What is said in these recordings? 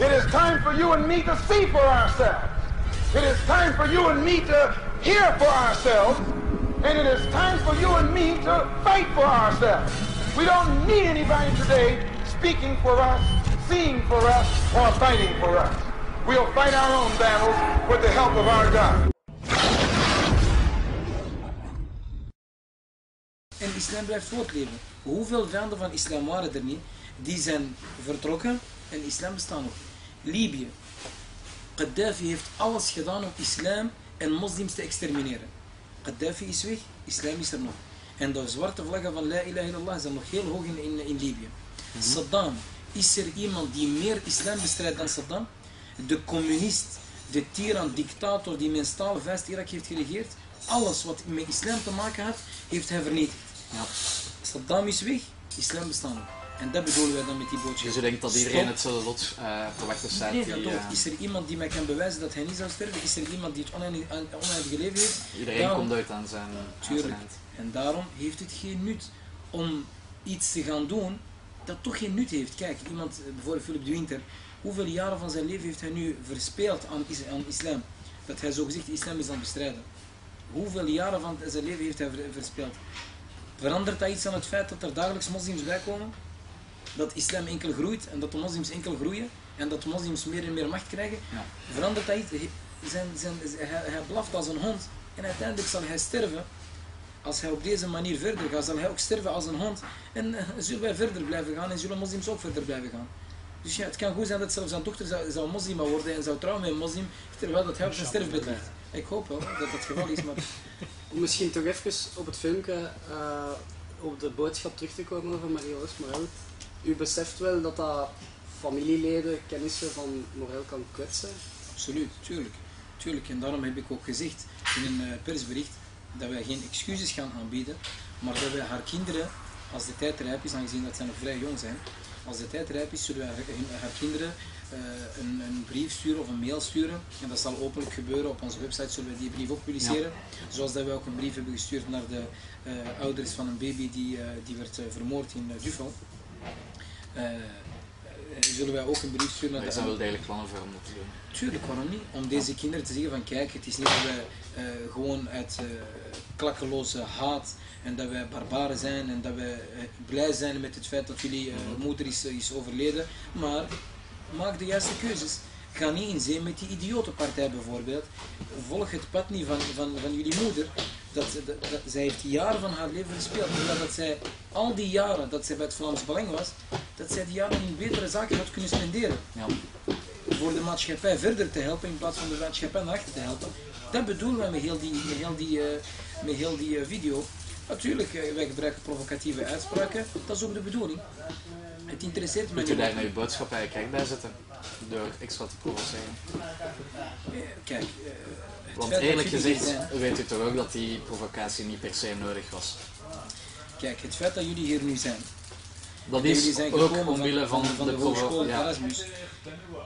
It is time for you and me to see for ourselves. It is time for you and me to hear for ourselves. And it is time for you and me to fight for ourselves. We don't need anybody today speaking for us, seeing for us, or fighting for us. We'll fight our own battles with the help of our God. En islam blijft voortleven. Hoeveel vijanden van islam waren er niet? Die zijn vertrokken en islam bestaat nog. Libië. Gaddafi heeft alles gedaan om islam en moslims te extermineren. Gaddafi is weg, islam is er nog. En de zwarte vlaggen van La ilaha illallah zijn nog heel hoog in, in, in Libië. Saddam, is er iemand die meer islam bestrijdt dan Saddam? De communist, de tiran, dictator die mijn stalen vijst Irak heeft geregeerd. Alles wat met islam te maken had, heeft hij vernietigd. Ja. Saddam is weg, islam bestaat nog. En dat bedoelen wij dan met die boodschap. Dus je denkt dat iedereen hetzelfde lot eh te wachten staat? Nee, die, eh, Is er iemand die mij kan bewijzen dat hij niet zou sterven? Is er iemand die het oneindige oneindige leven heeft? iedereen Daarom- komt uit aan zijn, aan. En daarom heeft het geen nut om iets te gaan doen dat toch geen nut heeft. Kijk, iemand, eh, bijvoorbeeld Philip de Winter, hoeveel jaren van zijn leven heeft hij nu verspeeld aan, is- aan islam? Dat hij zogezegd de islam is aan het bestrijden. Hoeveel jaren van zijn leven heeft hij ver- verspeeld? Verandert dat iets aan het feit dat er dagelijks moslims bijkomen? Dat islam enkel groeit en dat de moslims enkel groeien en dat de moslims meer en meer macht krijgen? Ja. Verandert dat iets? Zijn, zijn, hij, hij blaft als een hond en uiteindelijk zal hij sterven. Als hij op deze manier verder gaat, zal hij ook sterven als een hond. En eh, zullen wij verder blijven gaan en zullen moslims ook verder blijven gaan. Dus ja, het kan goed zijn dat zelfs zijn dochter zou, zou moslima worden en zou trouwen met een moslim, terwijl dat hij op zijn sterfbed ligt. Ik hoop wel dat dat het geval is, maar Om misschien toch even op het filmpje, eh, op de boodschap terug te komen over Marie-Roos Morel. U beseft wel dat dat familieleden, kennissen van Morel kan kwetsen. Absoluut, tuurlijk. tuurlijk. En daarom heb ik ook gezegd in een eh, persbericht dat wij geen excuses gaan aanbieden, maar dat wij haar kinderen, als de tijd rijp is, aangezien dat zij nog vrij jong zijn, als de tijd rijp is, zullen wij haar, haar kinderen eh, een, een brief sturen of een mail sturen. En dat zal openlijk gebeuren. Op onze website zullen we die brief ook publiceren. Zoals dat wij ook een brief hebben gestuurd naar de eh, ouders van een baby die, eh, die werd vermoord in eh, zullen wij ook een brief sturen naar Er de zijn wel degelijk plannen voor om dat te doen. Tuurlijk, waarom niet? Om deze kinderen te zeggen van kijk, het is niet dat wij eh, gewoon uit eh, klakkeloze haat en dat wij barbaren zijn en dat wij eh, blij zijn met het feit dat jullie eh, moeder is, is overleden. Maar maak de juiste keuzes. Ga niet in zee met die idiotenpartij bijvoorbeeld. Volg het pad niet van, van, van jullie moeder. Dat, dat, dat- zij heeft jaren van haar leven gespeeld. Terwijl dat zij al die jaren dat zij bij het Vlaams Belang was, dat zij die jaren in betere zaken had kunnen spenderen Ja. voor de maatschappij verder te helpen in plaats van de maatschappij naar achter te helpen. Dat bedoelen wij met heel die, met heel die, eh, met heel die eh, video. Natuurlijk, eh, wij gebruiken provocatieve uitspraken, dat is ook de bedoeling. Het interesseert mij Moet je daar nou je boodschap eigenlijk bij zetten? Door extra te provoceren. Eh, Kijk, eh, Want eerlijk gezegd weet u toch ook dat die provocatie niet per se nodig was. Kijk, het feit dat jullie hier nu zijn, Dat is zijn ook omwille van, van, de, de hogeschool ja. Erasmus.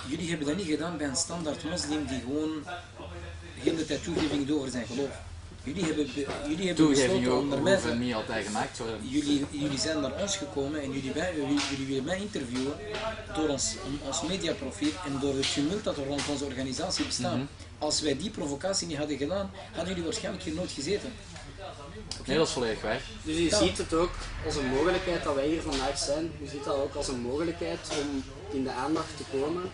Jullie hebben dat niet gedaan bij een standaard moslim die gewoon de hele tijd toegeving doet over zijn geloof. Jullie hebben, be- jullie hebben te- hoeven niet altijd gemaakt worden. Jullie, jullie zijn naar ons gekomen en jullie, wij, jullie, jullie willen mij interviewen door ons, ons mediaprofiel en door het tumult dat er rond onze organisatie bestaat. Mhm. Als wij die provocatie niet hadden gedaan, hadden jullie waarschijnlijk hier nooit gezeten. Nee, dat is volledig waar. Dus Ja. ziet het ook als een mogelijkheid dat wij hier vandaag zijn. U ziet dat ook als een mogelijkheid om in de aandacht te komen.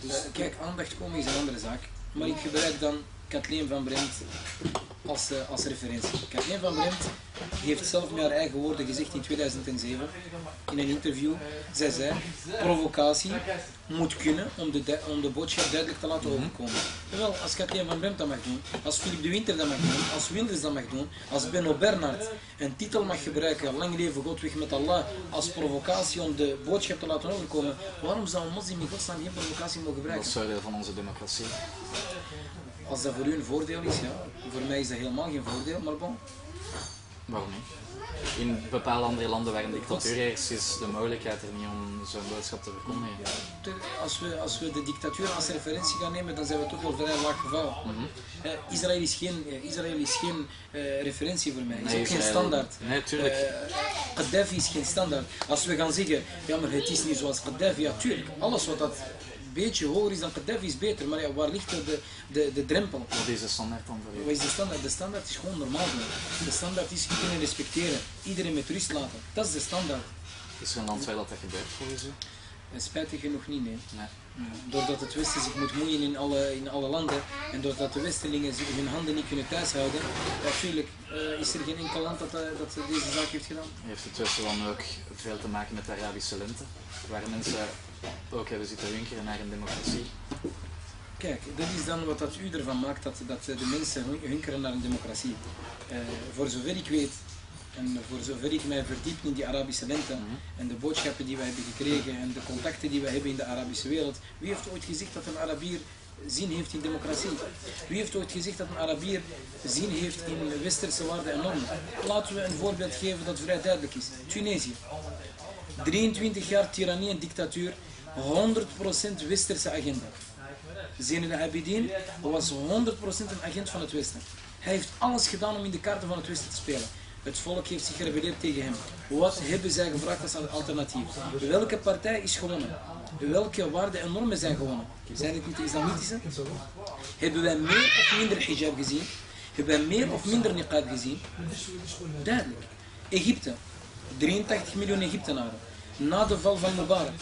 Dus kijk, aandacht komen is een andere zaak. Maar ik gebruik dan Kathleen van Bremt als, eh, als referentie. Kathleen van Bremt heeft zelf met haar eigen woorden gezegd in 2007 in een interview. Zij zei, provocatie moet kunnen om de, om de boodschap duidelijk te laten overkomen. Wel, als Kathleen van Bremt dat mag doen, als Philip de Winter dat mag doen, als Wilders dat mag doen, als Benno Bernhard een titel mag gebruiken, lang leven God weg met Allah, als provocatie om de boodschap te laten overkomen, waarom zou een moslim in godsnaam geen provocatie mogen Dat gebruiken? is voordeel van onze democratie. Als dat voor u een voordeel is, ja. Voor mij is dat helemaal geen voordeel, maar bon. Waarom niet? In bepaalde andere landen waar een dictatuur heerst, is de mogelijkheid er niet om zo'n boodschap te verkondigen. Als we, als we de dictatuur als referentie gaan nemen, dan zijn we toch wel vrij laag geval. Eh, Israël is geen, eh, Israël is geen eh, referentie voor mij, is Nee, ook geen standaard. Nee, tuurlijk. Gaddafi is geen standaard. Als we gaan zeggen, ja maar het is niet zoals Gaddafi, ja tuurlijk, alles wat dat beetje hoger is dan Gaddafi is beter. Maar ja, waar ligt de, de, de drempel? Wat is de standaard dan voor Wat is de standaard? De standaard is gewoon normaal doen. De standaard is je kunnen respecteren. Iedereen met rust laten. Dat is de standaard. Is er een land waar dat, dat gebeurt volgens u? En spijtig genoeg niet, nee. Doordat het Westen zich moet moeien in alle, in alle landen en doordat de Westerlingen zich hun handen niet kunnen thuishouden, natuurlijk eh, is er geen enkel land dat, eh, dat deze zaak heeft gedaan. Heeft het Westen dan ook veel te maken met de Arabische lente? Waar mensen ook hebben zitten hunkeren naar een democratie? Kijk, dat is dan wat dat u ervan maakt dat, dat de mensen hun- hunkeren naar een democratie. Eh, voor zover ik weet en voor zover ik mij verdiep in die Arabische lente en de boodschappen die wij hebben gekregen en de contacten die wij hebben in de Arabische wereld, wie heeft ooit gezegd dat een Arabier zin heeft in democratie? Wie heeft ooit gezegd dat een Arabier zin heeft in westerse waarden en normen? Laten we een voorbeeld geven dat vrij duidelijk is. Tunesië. 23 jaar tirannie en dictatuur, 100% westerse agenda. Zine de Abidin was 100% een agent van het Westen. Hij heeft alles gedaan om in de kaarten van het Westen te spelen. Het volk heeft zich gerebelleerd tegen hem. Wat hebben zij gevraagd als alternatief? Welke partij is gewonnen? Welke waarden en normen zijn gewonnen? Zijn het niet de islamitische? Hebben wij meer of minder hijab gezien? Hebben wij meer of minder niqab gezien? Duidelijk. Egypte. 83 miljoen Egyptenaren. Na de val van Mubarak.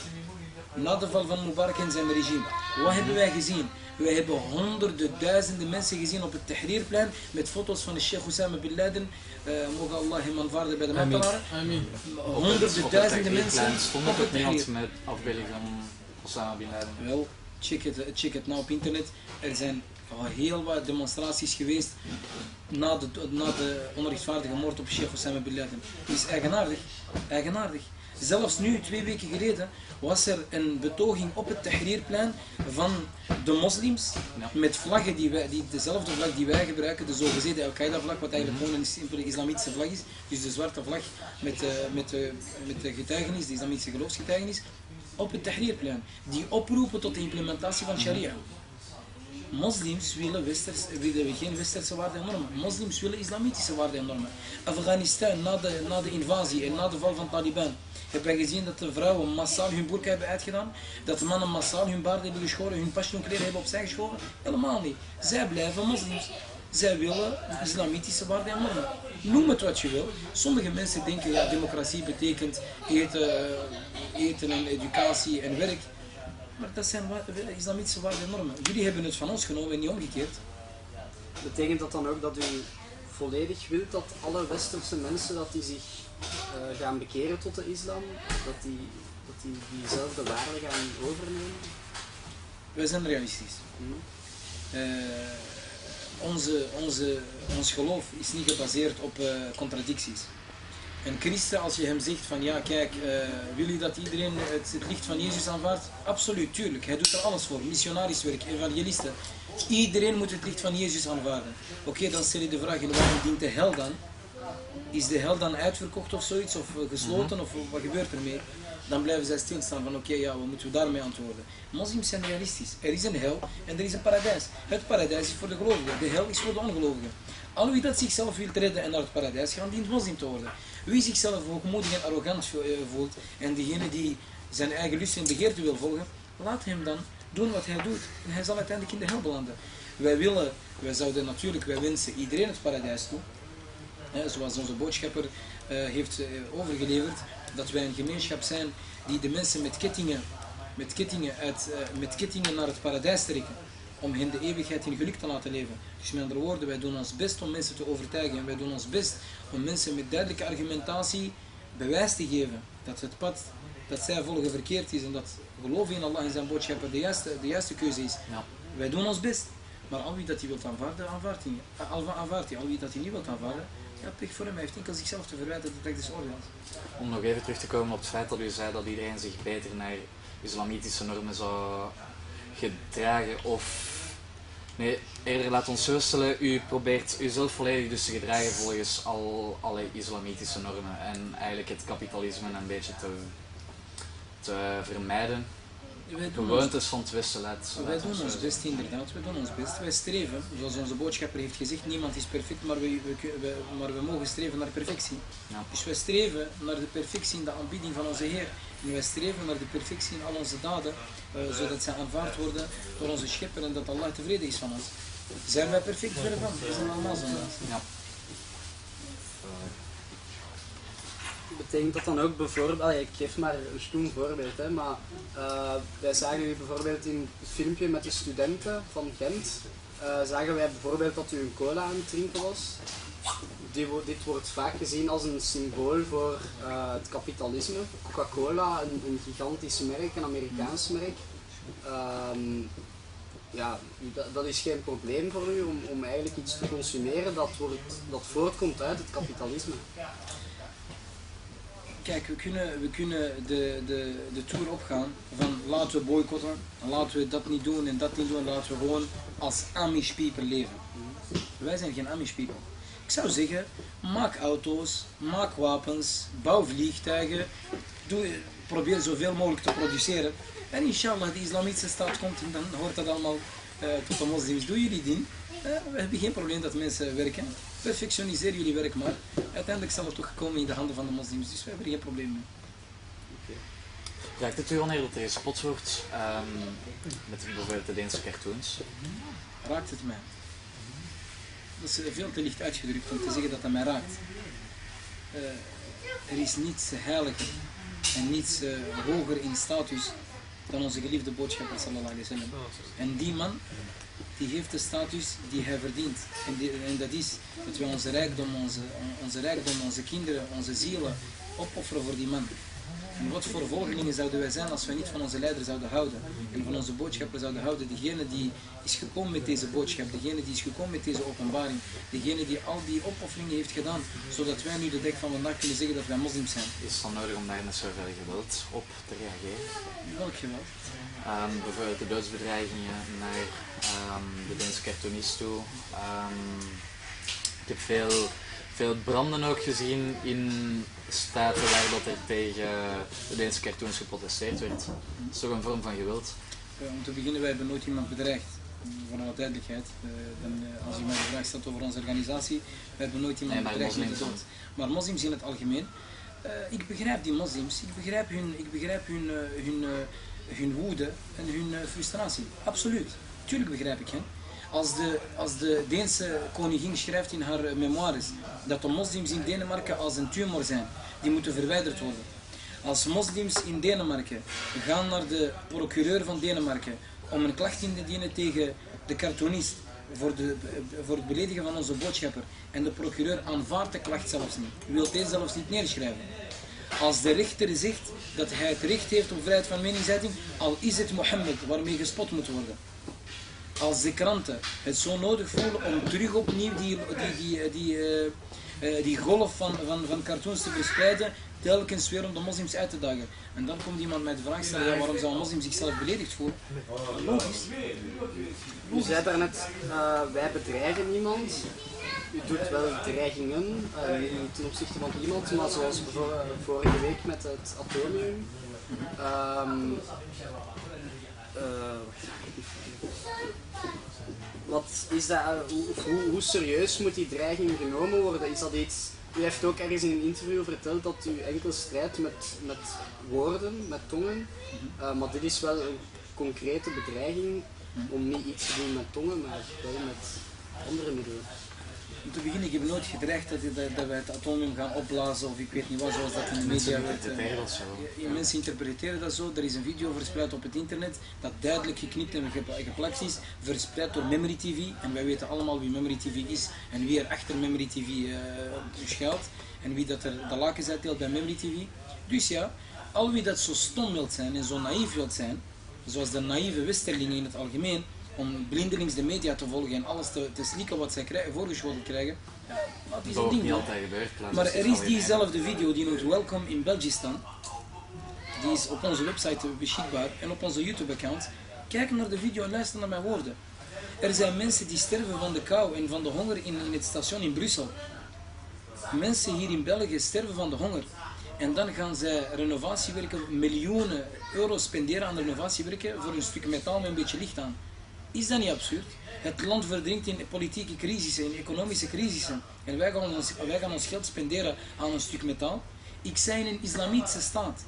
Na de val van Mubarak en zijn regime. Wat hebben wij gezien? Wij hebben honderden, duizenden mensen gezien op het Tahrirplein met foto's van de Sheikh Osama Bin Laden. Eh, mogen Allah hem aanvaarden bij de ambtenaren. Honderden, duizenden Tahrirplein mensen Stond op het niemand met afbeelding van Osama Bin Laden? Wel, check het, check het nou op internet. Er zijn al heel wat demonstraties geweest na de, na de onrechtvaardige moord op Sheikh Osama Bin Laden. Het is eigenaardig. Eigenaardig. Zelfs nu, twee weken geleden, was er een betoging op het Tahrirplein van de moslims met vlaggen die, wij, die dezelfde vlag die wij gebruiken, de zogezegde Al-Qaeda-vlag, wat eigenlijk gewoon een simpele islamitische vlag is. Dus de zwarte vlag met, eh, met, de met de getuigenis, de islamitische geloofsgetuigenis, op het Tahrirplein. Die oproepen tot de implementatie van sharia. Moslims willen, westers, willen geen westerse waarden en normen. Moslims willen islamitische waarden en normen. Afghanistan, na de, na de invasie en na de val van Taliban, hebben wij gezien dat de vrouwen massaal hun burka hebben uitgedaan. Dat de mannen massaal hun baard hebben geschoren, hun pashtunkleren hebben opzij geschoven. Helemaal niet. Zij blijven moslims. Zij willen islamitische waarden en normen. Noem het wat je wil. Sommige mensen denken, ja, democratie betekent eten, eh, eten en educatie en werk. Maar dat zijn islamitische waarden en normen. Jullie hebben het van ons genomen en niet omgekeerd. Betekent dat dan ook dat u volledig wilt dat alle westerse mensen dat die zich eh, gaan bekeren tot de islam, dat die, dat die diezelfde waarden gaan overnemen? Wij zijn realistisch. Mhm. Eh, onze, onze, ons geloof is niet gebaseerd op eh, contradicties. Een christen, als je hem zegt van ja, kijk, wil je dat iedereen het, het licht van Jezus aanvaardt? Absoluut, tuurlijk. Hij doet er alles voor. Missionarisch werk, evangelisten. Iedereen moet het licht van Jezus aanvaarden. Oké, dan stel je de vraag, waarom dient de hel dan? Is de hel dan uitverkocht of zoiets, of eh, gesloten, of wat gebeurt ermee? Dan blijven zij stilstaan van oké, ja, wat moeten we daarmee antwoorden? Moslims zijn realistisch. Er is een hel en er is een paradijs. Het paradijs is voor de gelovigen, de hel is voor de ongelovigen. Al wie dat zichzelf wil redden en naar het paradijs gaan, dient moslim te worden. Wie zichzelf hoogmoedig en arrogant eh, voelt en degene die zijn eigen lust en begeerte wil volgen, laat hem dan doen wat hij doet. En hij zal uiteindelijk in de hel belanden. Wij willen, wij zouden natuurlijk, wij wensen iedereen het paradijs toe. Hè, zoals onze boodschapper eh, heeft eh, overgeleverd, dat wij een gemeenschap zijn die de mensen met kettingen, met kettingen, uit, eh, met kettingen naar het paradijs trekken. Om hen de eeuwigheid in geluk te laten leven. Dus met andere woorden, wij doen ons best om mensen te overtuigen. En wij doen ons best om mensen met duidelijke argumentatie bewijs te geven dat het pad dat zij volgen verkeerd is en dat geloven in Allah en zijn boodschapper de juiste, de juiste keuze is. Ja. Wij doen ons best. Maar al wie dat hij wilt aanvaarden, aanvaardt hij. Al aanvaardt hij. Al wie dat hij niet wilt aanvaarden, ja, pech voor hem. Heeft enkel zichzelf te verwijten dat hij dus oordeelt. Om nog even terug te komen op het feit dat u zei dat iedereen zich beter naar islamitische normen zou gedragen of... Nee, eerder laat ons zo stellen, u probeert uzelf volledig dus te gedragen volgens al alle islamitische normen en eigenlijk het kapitalisme een beetje te, te vermijden. Wij doen, ons, Gewoontes van wij doen ons best, inderdaad. Wij doen ons best. Wij streven, zoals onze boodschapper heeft gezegd, niemand is perfect, maar we, we, we- maar we mogen streven naar perfectie. Ja. Dus wij streven naar de perfectie in de aanbieding van onze Heer En wij streven naar de perfectie in al onze daden, eh, zodat zij aanvaard worden door onze schepper en dat Allah tevreden is van ons. Zijn wij perfect verre van? We zijn allemaal zondaars. Ja. Betekent dat dan ook bijvoorbeeld, ik geef maar een stoem voorbeeld, hè, maar eh, wij zagen u bijvoorbeeld in het filmpje met de studenten van Gent, eh, zagen wij bijvoorbeeld dat u een cola aan het drinken was. Dit wordt vaak gezien als een symbool voor eh, het kapitalisme. Coca-Cola, een, gigantisch merk, een Amerikaans merk. Ehm, ja, dat, is geen probleem voor u om, om eigenlijk iets te consumeren dat, dat voortkomt uit het kapitalisme. Kijk, we kunnen, we kunnen de, de, de tour opgaan van laten we boycotten, laten we dat niet doen en dat niet doen, laten we gewoon als Amish people leven. Wij zijn geen Amish people. Ik zou zeggen, maak auto's, maak wapens, bouw vliegtuigen, doe, probeer zoveel mogelijk te produceren. En inshallah, de islamitische staat komt en dan hoort dat allemaal eh, tot de moslims. Doe jullie ding. Eh, we hebben geen probleem dat mensen werken. Perfectioniseer jullie werk maar. Uiteindelijk zal het toch komen in de handen van de moslims, dus we hebben er geen probleem mee. Raakt het u wanneer dat er gespot wordt ehm, met bijvoorbeeld de Deense cartoons? Raakt het mij? Dat is eh, veel te licht uitgedrukt om te zeggen dat dat mij raakt. Eh, er is niets heiliger en niets eh, hoger in status dan onze geliefde boodschapper sallallahu alaihi wasallam. En die man, die heeft de status die hij verdient. En, die- en dat is dat wij onze rijkdom, onze, onze rijkdom, onze kinderen, onze zielen opofferen voor die man. En wat voor volgelingen zouden wij zijn als wij niet van onze leider zouden houden en van onze boodschapper zouden houden? Degene die is gekomen met deze boodschap, degene die is gekomen met deze openbaring, degene die al die opofferingen heeft gedaan, zodat wij nu de dek van vandaag kunnen zeggen dat wij moslims zijn. Is het dan nodig om daar met zoveel geweld op te reageren? Welk geweld? Ehm, bijvoorbeeld de doodsbedreigingen naar ehm, de Deense cartoonist toe. Ehm, ik heb veel, veel branden ook gezien in staten waar dat er tegen de Deense cartoons geprotesteerd werd. Dat is toch een vorm van geweld. Eh, om te beginnen, wij hebben nooit iemand bedreigd. Voor alle duidelijkheid. Eh, dan, eh, als u mij de vraag stelt over onze organisatie, wij hebben nooit iemand Nee, bedreigd dood. Maar moslims in het algemeen. ik begrijp die moslims, ik begrijp hun, ik begrijp hun, hun, hun woede en hun frustratie. Absoluut. Tuurlijk begrijp ik hen. Als de, als de Deense koningin schrijft in haar eh, memoires dat de moslims in Denemarken als een tumor zijn, die moeten verwijderd worden. Als moslims in Denemarken gaan naar de procureur van Denemarken om een klacht in te dienen tegen de cartoonist voor, de, voor het beledigen van onze boodschapper en de procureur aanvaardt de klacht zelfs niet, wil deze zelfs niet neerschrijven. Als de rechter zegt dat hij het recht heeft op vrijheid van meningsuiting, al is het Mohammed waarmee gespot moet worden. Als de kranten het zo nodig voelen om terug opnieuw die, die, die, die, eh, eh, die golf van, van, van cartoons te verspreiden, telkens weer om de moslims uit te dagen. En dan komt iemand met de vraag stellen, waarom zou een moslim zichzelf beledigd voelen? Logisch. U zei daarnet, uh, wij bedreigen niemand. U doet wel dreigingen, ten opzichte van iemand, maar zoals vorige week met het atomium. Um, uh, wat is dat, hoe, hoe, serieus moet die dreiging genomen worden? Is dat iets, u heeft ook ergens in een interview verteld dat u enkel strijdt met, met woorden, met tongen, uh, maar dit is wel een concrete bedreiging om niet iets te doen met tongen, maar wel met andere middelen. Om te beginnen, ik heb nooit gedreigd dat, dat, dat wij het atomium gaan opblazen of ik weet niet wat, zoals dat in de media werd. Zo. Ja, mensen interpreteren dat zo. Er is een video verspreid op het internet dat duidelijk geknipt en geplakt is, verspreid door Memory TV. En wij weten allemaal wie Memory TV is en wie er achter Memory TV uh, schuilt en wie dat er de lakens uitdeelt bij Memory TV. Dus ja, al wie dat zo stom wilt zijn en zo naïef wilt zijn, zoals de naïeve westerlingen in het algemeen, om blindelings de media te volgen en alles te, te slikken wat zij krijgen, voorgeschoteld krijgen. Ja, dat is een ding. niet altijd. Maar er is diezelfde video die noemt Welcome in Belgistan. Die is op onze website beschikbaar en op onze YouTube-account. Kijk naar de video en luister naar mijn woorden. Er zijn mensen die sterven van de kou en van de honger in, in het station in Brussel. Mensen hier in België sterven van de honger. En dan gaan zij renovatiewerken, miljoenen euro spenderen aan renovatiewerken voor een stuk metaal met een beetje licht aan. Is dat niet absurd? Het land verdrinkt in politieke crisissen, in economische crisissen. En wij gaan, ons, wij gaan ons geld spenderen aan een stuk metaal. Ik zei in een islamitische staat.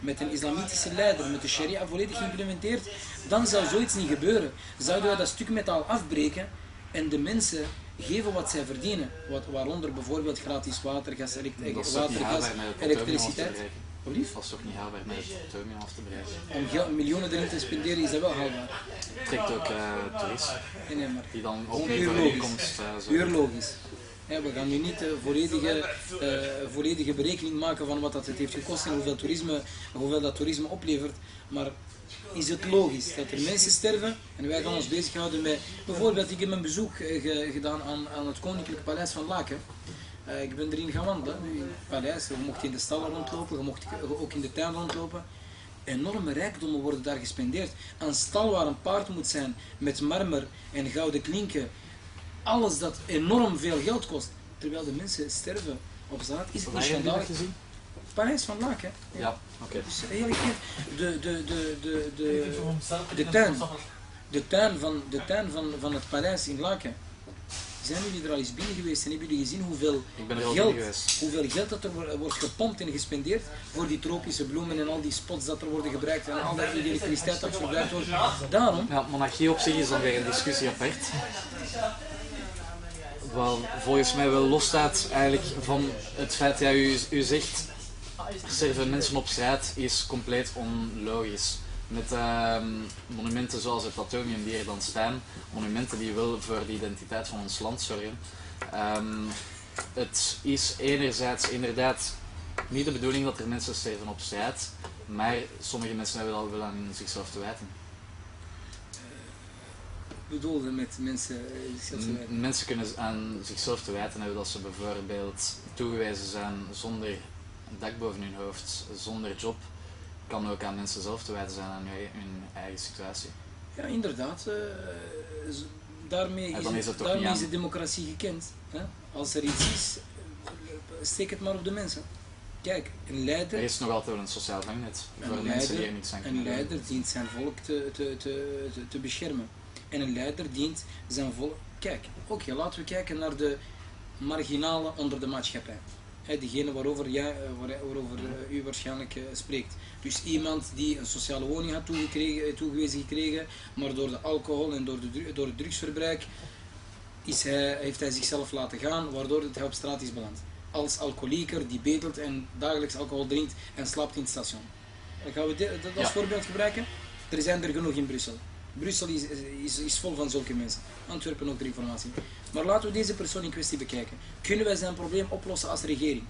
met een islamitische leider, met de sharia volledig geïmplementeerd, dan zou zoiets niet gebeuren. Zouden wij dat stuk metaal afbreken en de mensen geven wat zij verdienen. Wat, waaronder bijvoorbeeld gratis water, gas, elekt- water, gas elektriciteit. Dat is toch niet haalbaar met het atomium af te bereiken. Om geld- miljoenen erin te spenderen is dat wel haalbaar. trekt ook eh toeristen Nee, nee, maar die dan puur logisch. inkomst eh, puur logisch. Ja, we gaan nu niet de volledige, eh, volledige berekening maken van wat dat het heeft gekost en hoeveel, toerisme, hoeveel dat toerisme oplevert. Maar is het logisch dat er mensen sterven en wij gaan ons bezighouden met... Bijvoorbeeld, ik heb een bezoek ge- gedaan aan, aan het Koninklijk Paleis van Laken. Eh, ik ben erin gaan wandelen, in het paleis. Je mocht in de stallen rondlopen, je mocht ook in de tuin rondlopen. Enorme rijkdommen worden daar gespendeerd. Een stal waar een paard moet zijn met marmer en gouden klinken. Alles dat enorm veel geld kost. Terwijl de mensen sterven op straat. Is het niet schandalig? gezien? Paleis van Laken. Ja, oké. Dus heel bekend. De, de, de, de, de, de tuin. De tuin, van, de tuin van, van het paleis in Laken. Zijn jullie er al eens binnen geweest en hebben jullie gezien hoeveel geld, hoeveel geld dat er wo- wordt gepompt en gespendeerd voor die tropische bloemen en al die spots dat er worden gebruikt en al die elektriciteit dat verbruikt wordt. Daarom, Ja, monarchie op zich is dan weer een discussie apart. Wat volgens mij wel losstaat eigenlijk van het feit dat u, u zegt sterven mensen op straat is compleet onlogisch. Met ehm, monumenten zoals het atomium die er dan staan, monumenten die wel voor de identiteit van ons land zorgen. Ehm, het is enerzijds inderdaad niet de bedoeling dat er mensen sterven op straat, maar sommige mensen hebben dat wel aan zichzelf te wijten. bedoelde met mensen, eh, zichzelf te wijten. M- Mensen kunnen aan zichzelf te wijten hebben dat ze bijvoorbeeld toegewezen zijn zonder een dak boven hun hoofd, zonder job. Kan ook aan mensen zelf te wijten zijn aan hun, eigen situatie. Ja, inderdaad. eh, daarmee is, het daarmee is de democratie gekend. Hè? Als er iets is, steek het maar op de mensen. Kijk, een leider, Er is nog altijd wel een sociaal vangnet voor Een mensen die er niets aan een kunnen doen. leider dient zijn volk te, te, te, te, te beschermen. En een leider dient zijn volk... Kijk, oké, laten we kijken naar de marginalen onder de maatschappij. Hè, diegene waarover, jij, eh, waar- waarover eh, u waarschijnlijk eh, spreekt. Dus iemand die een sociale woning had toegekregen, toegewezen gekregen, maar door de alcohol en door, de, door het drugsverbruik is hij, heeft hij zichzelf laten gaan, waardoor hij op straat is beland. Als alcoholieker die betelt en dagelijks alcohol drinkt en slaapt in het station. Dan gaan we dit, dat als Ja. voorbeeld gebruiken. Er zijn er genoeg in Brussel. Brussel is, is, is vol van zulke mensen. Antwerpen ook de informatie. Maar laten we deze persoon in kwestie bekijken. Kunnen wij zijn probleem oplossen als regering?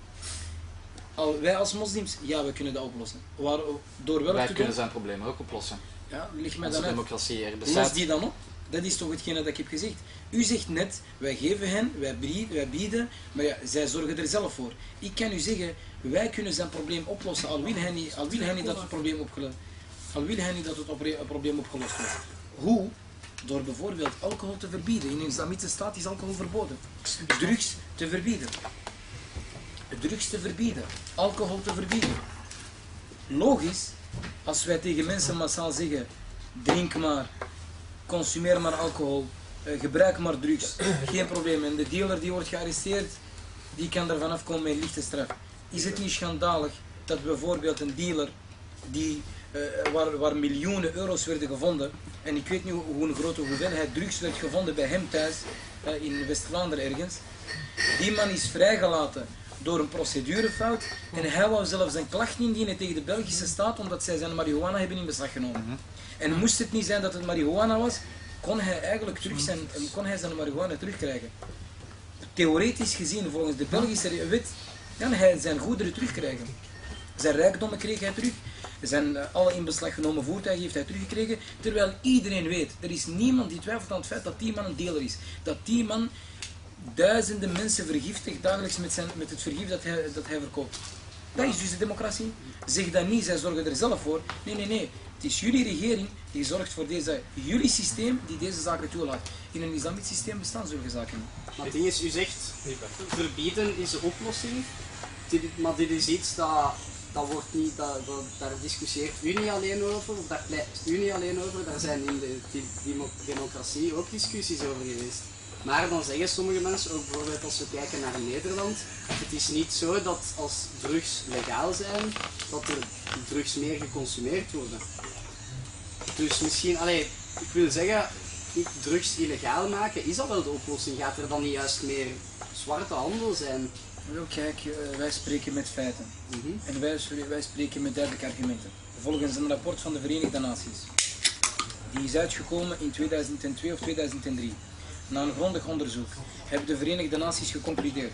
Al, wij als moslims, ja, we kunnen dat oplossen. Waar, door welk Wij kunnen doen? zijn problemen ook oplossen. Ja, leg mij dan uit. democratie er Los bestaat. die dan op. Dat is toch hetgene dat ik heb gezegd. U zegt net, wij geven hen, wij bieden, wij bieden, maar ja, zij zorgen er zelf voor. Ik kan u zeggen, wij kunnen zijn probleem oplossen, al wil hij niet, al wil hij niet dat het probleem opgelost al wil hij niet dat het probleem opgelost wordt. Hoe? Door bijvoorbeeld alcohol te verbieden. In een islamitische staat is alcohol verboden. Drugs te verbieden. Drugs te verbieden. Alcohol te verbieden. Logisch, als wij tegen mensen massaal zeggen, drink maar, consumeer maar alcohol, eh, gebruik maar drugs, geen probleem. En de dealer die wordt gearresteerd, die kan er vanaf komen met lichte straf. Is het niet schandalig dat bijvoorbeeld een dealer die, eh, waar, waar miljoenen euro's werden gevonden, en ik weet niet hoe, een grote hoeveelheid drugs werd gevonden bij hem thuis, eh, in West-Vlaanderen ergens, die man is vrijgelaten door een procedurefout en hij wou zelfs een klacht indienen tegen de Belgische staat omdat zij zijn marihuana hebben in beslag genomen. En moest het niet zijn dat het marihuana was, kon hij eigenlijk terug zijn, kon hij zijn marihuana terugkrijgen. Theoretisch gezien, volgens de Belgische wet, kan hij zijn goederen terugkrijgen. Zijn rijkdommen kreeg hij terug. Zijn eh, alle in beslag genomen voertuigen heeft hij teruggekregen. Terwijl iedereen weet, er is niemand die twijfelt aan het feit dat die man een dealer is. Dat die man duizenden mensen vergiftigt dagelijks met, met het vergif dat hij, dat hij verkoopt. Dat is dus de democratie. Zeg dat niet, zij zorgen er zelf voor. Nee, nee, nee. Het is jullie regering die zorgt voor deze, jullie systeem die deze zaken toelaat. In een islamitisch systeem bestaan zulke zaken niet. Maar het is, u zegt verbieden is de oplossing, maar dit is iets dat, dat wordt niet, dat, daar discussieert u niet alleen over, of daar pleit u niet alleen over, daar zijn in de, democratie ook discussies over geweest. Maar dan zeggen sommige mensen, ook bijvoorbeeld als we kijken naar Nederland, het is niet zo dat als drugs legaal zijn, dat er drugs meer geconsumeerd worden. Dus misschien, allee, ik wil zeggen, drugs illegaal maken, is dat wel de oplossing? Gaat er dan niet juist meer zwarte handel zijn? Kijk, eh, wij spreken met feiten. Mhm. En wij, wij spreken met duidelijke argumenten. Volgens een rapport van de Verenigde Naties. Die is uitgekomen in 2002 of 2003. Na een grondig onderzoek hebben de Verenigde Naties geconcludeerd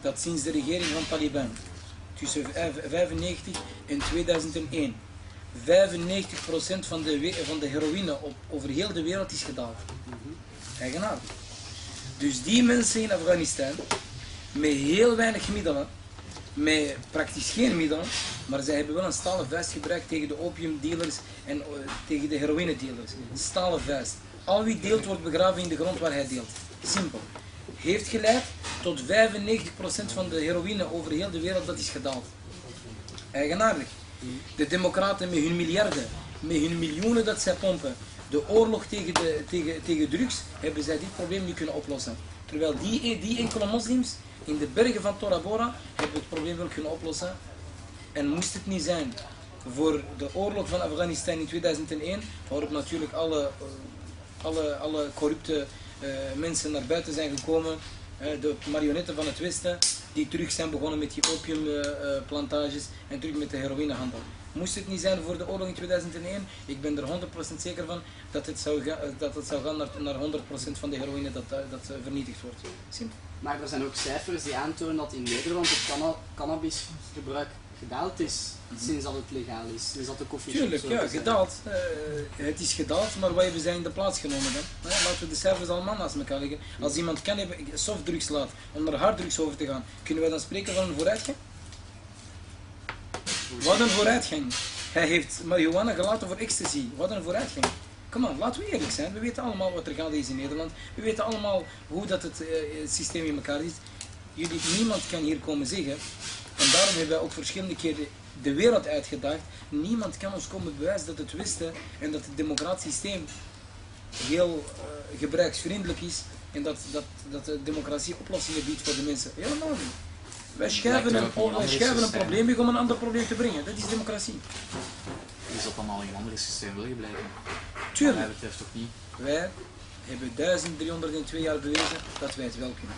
dat sinds de regering van Taliban tussen 1995 en 2001 95% van de, van de heroïne op, over heel de wereld is gedaald. Eigenaardig. Dus die mensen in Afghanistan, met heel weinig middelen, met praktisch geen middelen, maar zij hebben wel een stalen vuist gebruikt tegen de opiumdealers en eh, tegen de heroïnedealers. Stalen vuist. Al wie deelt wordt begraven in de grond waar hij deelt. Simpel. Heeft geleid tot 95% van de heroïne over heel de wereld dat is gedaald. Eigenaardig. De democraten met hun miljarden, met hun miljoenen dat zij pompen, de oorlog tegen, de, tegen, tegen drugs, hebben zij dit probleem niet kunnen oplossen. Terwijl die, die enkele moslims in de bergen van Tora Bora hebben het probleem wel kunnen oplossen. En moest het niet zijn voor de oorlog van Afghanistan in 2001, waarop natuurlijk alle, eh, alle, alle corrupte eh, mensen naar buiten zijn gekomen, eh, de marionetten van het Westen, die terug zijn begonnen met die opiumplantages en terug met de heroïnehandel. Moest het niet zijn voor de oorlog in 2001, ik ben er 100% zeker van dat het zou, dat het zou gaan naar, naar 100% van de heroïne dat, dat vernietigd wordt. Simpel. Maar er zijn ook cijfers die aantonen dat in Nederland het canna- cannabisgebruik gedaald is sinds dat het legaal is. Sinds dat de koffie Tuurlijk, ja, gedaald. Eh, het is gedaald, maar wat hebben zij in de plaats genomen dan? Ja, laten we de cijfers allemaal naast elkaar leggen. Als iemand kan hebben, softdrugs laat, om naar harddrugs over te gaan, kunnen wij dan spreken van een vooruitgang? Wat een vooruitgang. Hij heeft marihuana gelaten voor ecstasy. Wat een vooruitgang. Kom on, laten we eerlijk zijn. We weten allemaal wat er gaande is in Nederland. We weten allemaal hoe dat het, eh, het systeem in elkaar zit. Jullie, niemand kan hier komen zeggen. En daarom hebben wij ook verschillende keren de wereld uitgedaagd. Niemand kan ons komen bewijzen dat het Westen en dat het democratisch systeem heel eh, gebruiksvriendelijk is. En dat, dat, dat de democratie oplossingen biedt voor de mensen. Helemaal niet. Wij schuiven er een, een wij ander schuiven een systeem. probleem weg om een ander probleem te brengen. Dat is democratie. Is dat dan al in een ander systeem wil gebleven? Wat Tuurlijk. mij betreft toch niet. Wij hebben 1302 jaar bewezen dat wij het wel kunnen.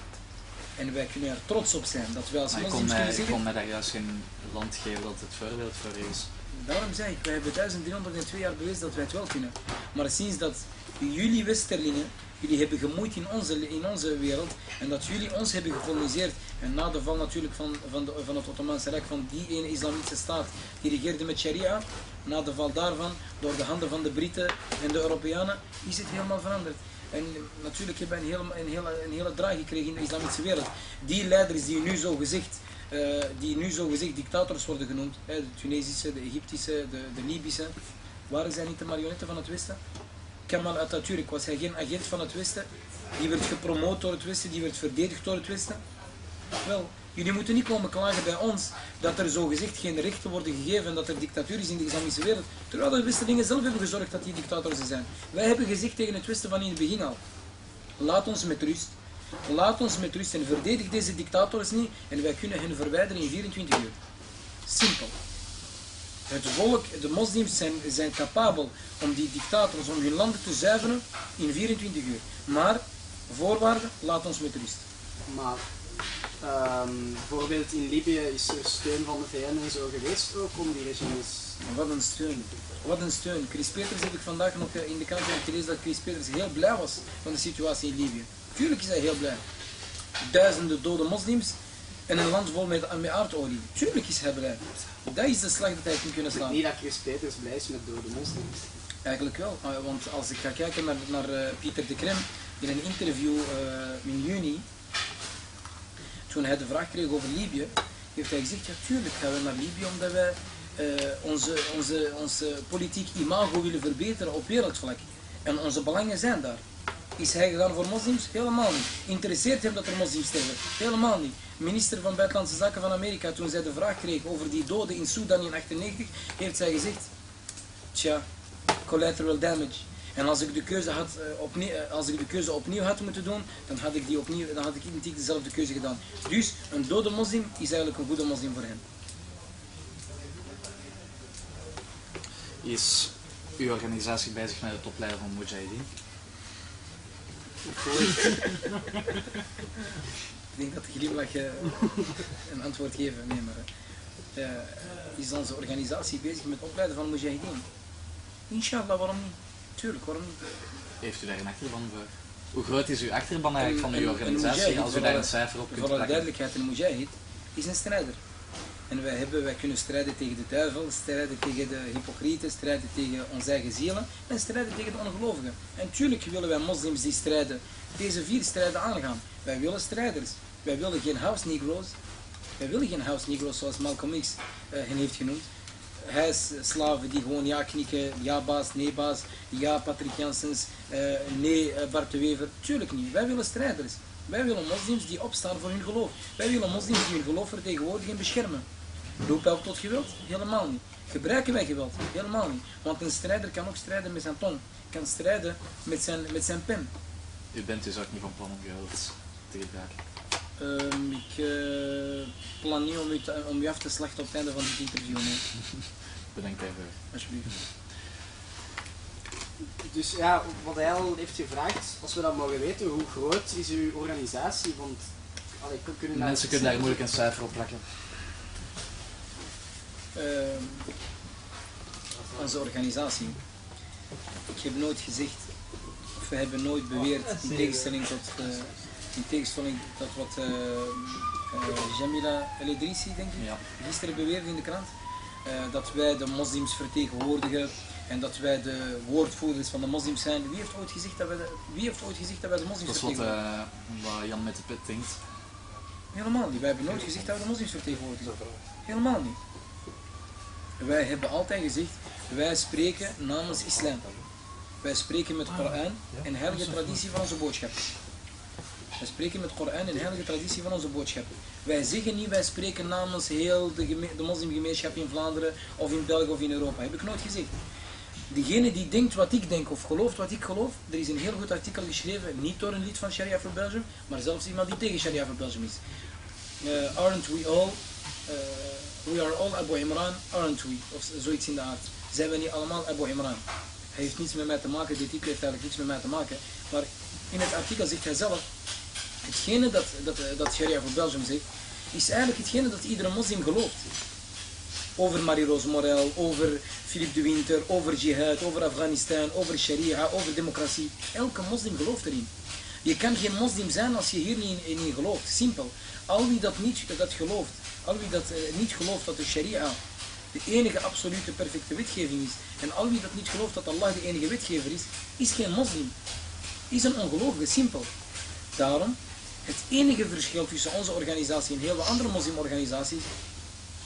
En wij kunnen er trots op zijn dat wij als Maar moslims kunnen ik kon zeggen. mij daar juist geen land geven dat het voorbeeld voor is. Daarom zeg ik, wij hebben 1302 jaar bewezen dat wij het wel kunnen. Maar sinds dat jullie Westerlingen, jullie hebben gemoeid in onze, in onze wereld en dat jullie ons hebben gekoloniseerd en na de val natuurlijk van, van, de, van het Ottomaanse Rijk, van die ene islamitische staat die regeerde met sharia, na de val daarvan, door de handen van de Britten en de Europeanen, is het helemaal veranderd. En natuurlijk hebben we een een hele, een hele draai gekregen in de islamitische wereld. Die leiders die nu zo gezegd, eh, die nu zo gezegd dictators worden genoemd, hè, de Tunesische, de Egyptische, de, de Libische, waren zij niet de marionetten van het Westen? Kemal Atatürk, was hij geen agent van het Westen? Die werd gepromoot door het Westen, die werd verdedigd door het Westen? Wel, jullie moeten niet komen klagen bij ons dat er zogezegd geen rechten worden gegeven en dat er dictatuur is in de islamische wereld, terwijl de Westerlingen zelf hebben gezorgd dat die dictators zijn. Wij hebben gezegd tegen het Westen van in het begin al, laat ons met rust. Laat ons met rust en verdedig deze dictators niet en wij kunnen hen verwijderen in 24 uur. Simpel. Het volk, de moslims zijn, zijn capabel om die dictators, om hun landen te zuiveren in 24 uur. Maar, voorwaarde, laat ons met rust. Maar ehm, bijvoorbeeld in Libië is er steun van de VN en zo geweest ook om die regimes. Wat een steun. Wat een steun. Chris Peters heb ik vandaag nog eh, in de krant gelezen dat Chris Peters heel blij was van de situatie in Libië. Tuurlijk is hij heel blij. Duizenden dode moslims en een land vol met, met aardolie. Tuurlijk is hij blij. Dat is de slag dat hij heeft kunnen slaan. Niet dat Chris Peters blij is met dode moslims. Eigenlijk wel, want als ik ga kijken naar, naar eh, Pieter de Krem in een interview eh, in juni, toen hij de vraag kreeg over Libië, heeft hij gezegd, ja tuurlijk gaan we naar Libië omdat wij eh, onze, onze, onze politiek imago willen verbeteren op wereldvlak. En onze belangen zijn daar. Is hij gegaan voor moslims? Helemaal niet. Interesseert hem dat er moslims sterven? Helemaal niet. Minister van Buitenlandse Zaken van Amerika, toen zij de vraag kreeg over die doden in Sudan in 98, heeft zij gezegd, tja, collateral damage. En als ik de keuze, had, eh, opnieuw, eh, als ik de keuze opnieuw had moeten doen, dan had ik, die opnieuw, dan had ik identiek dezelfde keuze gedaan. Dus een dode moslim is eigenlijk een goede moslim voor hen. Is uw organisatie bezig met het opleiden van Mujahideen? Ik denk dat de glimlach eh, een antwoord geven. Nee, maar eh, is onze organisatie bezig met het opleiden van mujahideen? Inshallah, waarom niet? Tuurlijk, waarom niet? Heeft u daar een achterban voor? Hoe groot is uw achterban eigenlijk van uw een- een organisatie mujahid, als u voor daar een cijfer op kunt Voor alle plakken? duidelijkheid, een mujahid is een strijder. En wij, hebben, wij kunnen strijden tegen de duivel, strijden tegen de hypocrieten, strijden tegen onze eigen zielen en strijden tegen de ongelovigen. En natuurlijk willen wij moslims die strijden, deze vier strijden aangaan. Wij willen strijders. Wij willen geen house negroes. Wij willen geen house negroes zoals Malcolm X eh, hen heeft genoemd. Huisslaven die gewoon ja knikken, ja baas, nee baas, ja Patrick Janssens, eh, nee eh, Bart de Wever. Tuurlijk niet. Wij willen strijders. Wij willen moslims die opstaan voor hun geloof. Wij willen moslims die hun geloof vertegenwoordigen en beschermen. Roep op tot geweld? Helemaal niet. Gebruiken wij geweld? Helemaal niet. Want een strijder kan ook strijden met zijn tong. Kan strijden met zijn, met zijn pen. U bent dus ook niet van plan om geweld te gebruiken. Ehm, ik eh, plan niet om u, te- om u af te slachten op het einde van dit interview. Nee, Bedankt daarvoor. alsjeblieft. Dus ja, wat hij al heeft gevraagd, als we dat mogen weten, hoe groot is uw organisatie? Want allee, we kunnen Mensen kunnen daar moeilijk een cijfer op plakken. Ehm, onze organisatie. Ik heb nooit gezegd, of we hebben nooit beweerd, in tegenstelling tot, eh, in tegenstelling tot wat eh, eh, Jamila El Idrissi, denk ik, Ja. gisteren beweerde in de krant, eh, dat wij de moslims vertegenwoordigen en dat wij de woordvoerders van de moslims zijn. Wie heeft ooit gezegd dat wij de, wie heeft ooit gezegd dat wij de Dat moslims is wat, vertegenwoordigen? eh, wat Jan met de pit denkt. Helemaal niet. Wij hebben nooit gezegd dat we de moslims vertegenwoordigen. Helemaal niet. Wij hebben altijd gezegd, wij spreken namens islam. Wij spreken met Koran en heilige traditie van onze boodschap. Wij spreken met Koran en heilige traditie van onze boodschap. Wij zeggen niet, wij spreken namens heel de, geme- de moslimgemeenschap in Vlaanderen of in België of in Europa. Heb ik nooit gezegd. Degene die denkt wat ik denk of gelooft wat ik geloof, er is een heel goed artikel geschreven, niet door een lid van Sharia for Belgium, maar zelfs iemand die tegen Sharia for Belgium is. Uh, aren't we all, we are all Abu Imran, aren't we? Of zoiets in de aard. Zijn we niet allemaal Abu Imran? Hij heeft niets met mij te maken, dit titel heeft eigenlijk niets mij te maken. Maar in het artikel zegt hij zelf, hetgene dat, dat, eh, dat Sharia voor Belgium zegt, is eigenlijk hetgene dat iedere moslim gelooft. Over Marie-Rose Morel, over Philippe de Winter, over jihad, over Afghanistan, over sharia, over democratie. Elke moslim gelooft erin. Je kan geen moslim zijn als je hier niet in, in gelooft. Simpel. Al wie dat niet dat gelooft, al wie dat eh, niet gelooft dat de sharia de enige absolute perfecte wetgeving is, en al wie dat niet gelooft dat Allah de enige wetgever is, is geen moslim. Is een ongelovige, simpel. Daarom, het enige verschil tussen onze organisatie en heel veel andere moslimorganisaties,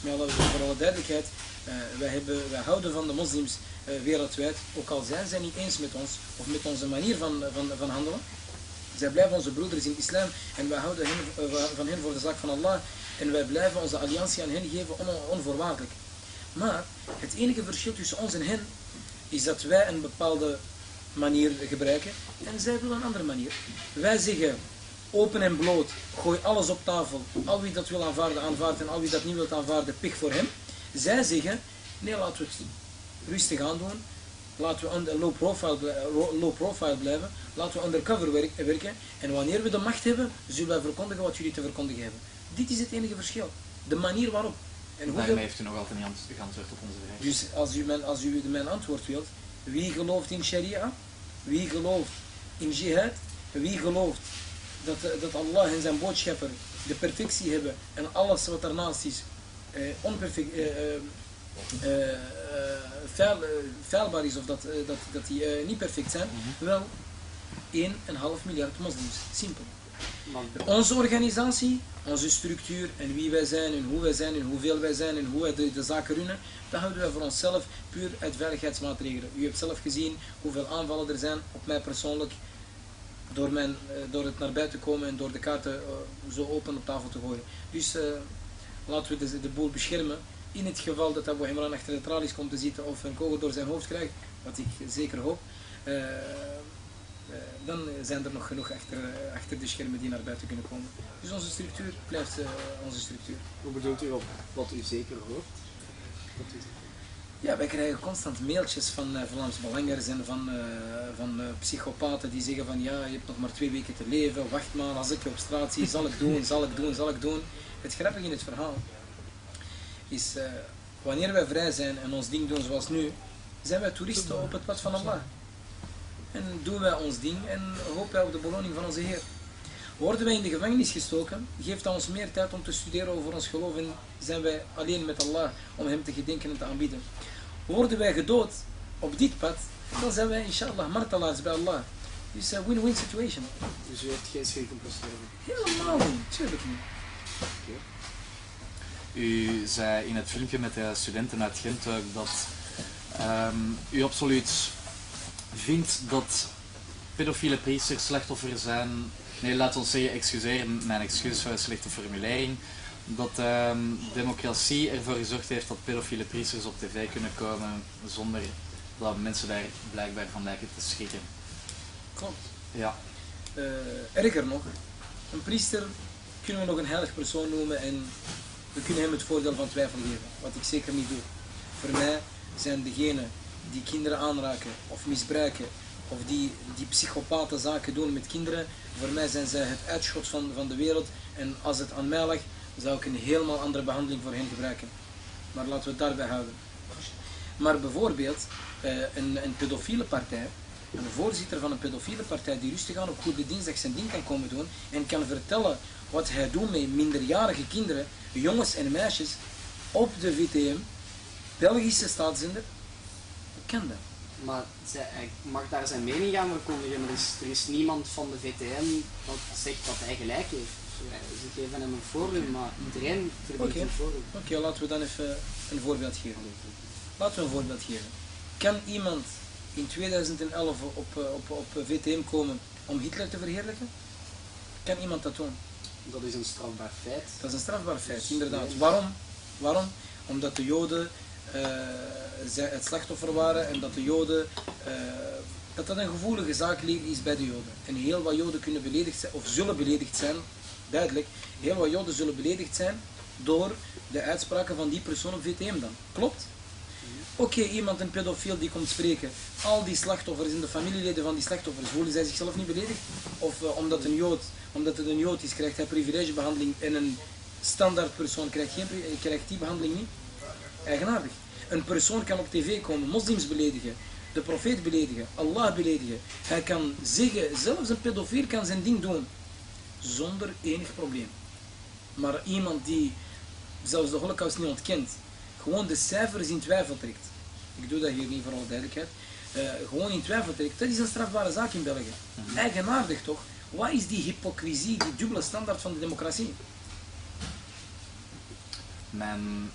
met alle, voor alle duidelijkheid, eh, wij, hebben, houden van de moslims eh, wereldwijd, ook al zijn zij niet eens met ons, of met onze manier van, van, van handelen. Zij blijven onze broeders in islam en wij houden van hen voor de zaak van Allah en wij blijven onze alliantie aan hen geven on, onvoorwaardelijk. Maar het enige verschil tussen ons en hen is dat wij een bepaalde manier gebruiken en zij willen een andere manier. Wij zeggen open en bloot, gooi alles op tafel. Al wie dat wil aanvaarden, aanvaardt en al wie dat niet wil aanvaarden, pik voor hem. Zij zeggen, nee laten we het rustig aandoen. Laten we low profile, low profile blijven. Laten we undercover werk, werken. En wanneer we de macht hebben, zullen wij verkondigen wat jullie te verkondigen hebben. Dit is het enige verschil. De manier waarop. En hoeveel... Daarmee heeft u nog altijd niet ant- geantwoord op onze vraag. Dus als u, mijn, als u mijn antwoord wilt, wie gelooft in sharia? Wie gelooft in jihad? Wie gelooft dat, eh, dat Allah en zijn boodschapper de perfectie hebben en alles wat daarnaast is eh, onperfect, eh, eh, eh, eh, is of dat, dat, dat die eh, niet perfect zijn? Wel, 1,5 miljard moslims. Simpel. Onze organisatie, onze structuur en wie wij zijn en hoe wij zijn en hoeveel wij zijn en hoe wij de, zaken runnen, dat houden wij voor onszelf puur uit veiligheidsmaatregelen. U hebt zelf gezien hoeveel aanvallen er zijn op mij persoonlijk door, mijn, eh, door het naar buiten komen en door de kaarten eh, zo open op tafel te gooien. Dus eh, laten we de, de boel beschermen. In het geval dat Abu Imran achter de tralies komt te zitten of een kogel door zijn hoofd krijgt, wat ik zeker hoop, dan zijn er nog genoeg achter, eh, achter de schermen die naar buiten kunnen komen. Dus onze structuur blijft eh, onze structuur. Hoe bedoelt u op wat u zeker hoort? Wat u- Ja, wij krijgen constant mailtjes van eh, Vlaams Belangers en van, eh, van eh, psychopaten die zeggen van ja, je hebt nog maar twee weken te leven, wacht maar, als ik je op straat zie, zal ik doen, zal ik doen, zal ik doen. Het grappige in het verhaal is, eh, wanneer wij vrij zijn en ons ding doen zoals nu, zijn wij toeristen op het pad van Allah. En doen wij ons ding en hopen wij op de beloning van onze Heer. Worden wij in de gevangenis gestoken, geeft dat ons meer tijd om te studeren over ons geloof en zijn wij alleen met Allah om Hem te gedenken en te aanbieden. Worden wij gedood op dit pad, dan zijn wij inshallah martelaars bij Allah. Dus een win-win situation. Dus u heeft geen schuldcompensatie. Helemaal niet, tuurlijk niet. U zei in het filmpje met de studenten uit Gent dat ehm, u absoluut vindt dat pedofiele priesters slachtoffer zijn. Nee, laat ons zeggen, excuseer mijn excuus voor een slechte formulering. Dat ehm, democratie ervoor gezorgd heeft dat pedofiele priesters op tv kunnen komen zonder dat mensen daar blijkbaar van lijken te schrikken. Klopt. Ja, Eh, erger nog, een priester kunnen we nog een heilig persoon noemen en we kunnen hem het voordeel van twijfel geven, wat ik zeker niet doe. Voor mij zijn degenen die kinderen aanraken of misbruiken of die, die psychopathe zaken doen met kinderen, voor mij zijn zij het uitschot van, van de wereld en als het aan mij lag, zou ik een helemaal andere behandeling voor hen gebruiken. Maar laten we het daarbij houden. Maar bijvoorbeeld eh, een, een pedofiele partij, een voorzitter van een pedofiele partij die rustig aan op Goede Dinsdag zijn ding kan komen doen en kan vertellen wat hij doet met minderjarige kinderen, jongens en meisjes, op de VTM, Belgische staatszender, Maar zij, hij mag daar zijn mening aan verkondigen, maar er is, er is niemand van de VTM dat zegt dat hij gelijk heeft. Ze- geven hem een forum, maar iedereen verdient een forum. Oké, laten we dan even een voorbeeld geven. Laten we een voorbeeld geven. Kan iemand in 2011 op, eh, op, op VTM komen om Hitler te verheerlijken? Kan iemand dat doen? Dat is een strafbaar feit. Dat is een strafbaar feit, inderdaad. Waarom? Waarom? Omdat de Joden zij het slachtoffer waren en dat de Joden, eh, dat dat een gevoelige zaak is bij de Joden. En heel wat Joden kunnen beledigd zijn, of zullen beledigd zijn, duidelijk, heel wat Joden zullen beledigd zijn door de uitspraken van die persoon op VTM dan. Klopt? Oké, iemand, een pedofiel die komt spreken, al die slachtoffers en de familieleden van die slachtoffers, voelen zij zichzelf niet beledigd? Of eh, omdat, een Jood, omdat het een Jood is, krijgt hij privilegebehandeling en een standaard persoon krijgt, geen, krijgt die behandeling niet? Eigenaardig. Een persoon kan op tv komen, moslims beledigen, de profeet beledigen, Allah beledigen. Hij kan zeggen, zelfs een pedofiel kan zijn ding doen, zonder enig probleem. Maar iemand die zelfs de holocaust niet ontkent, gewoon de cijfers in twijfel trekt. Ik doe dat hier niet voor alle duidelijkheid. eh, gewoon in twijfel trekt, dat is een strafbare zaak in België. Eigenaardig toch? Wat is die hypocrisie, die dubbele standaard van de democratie? Mijn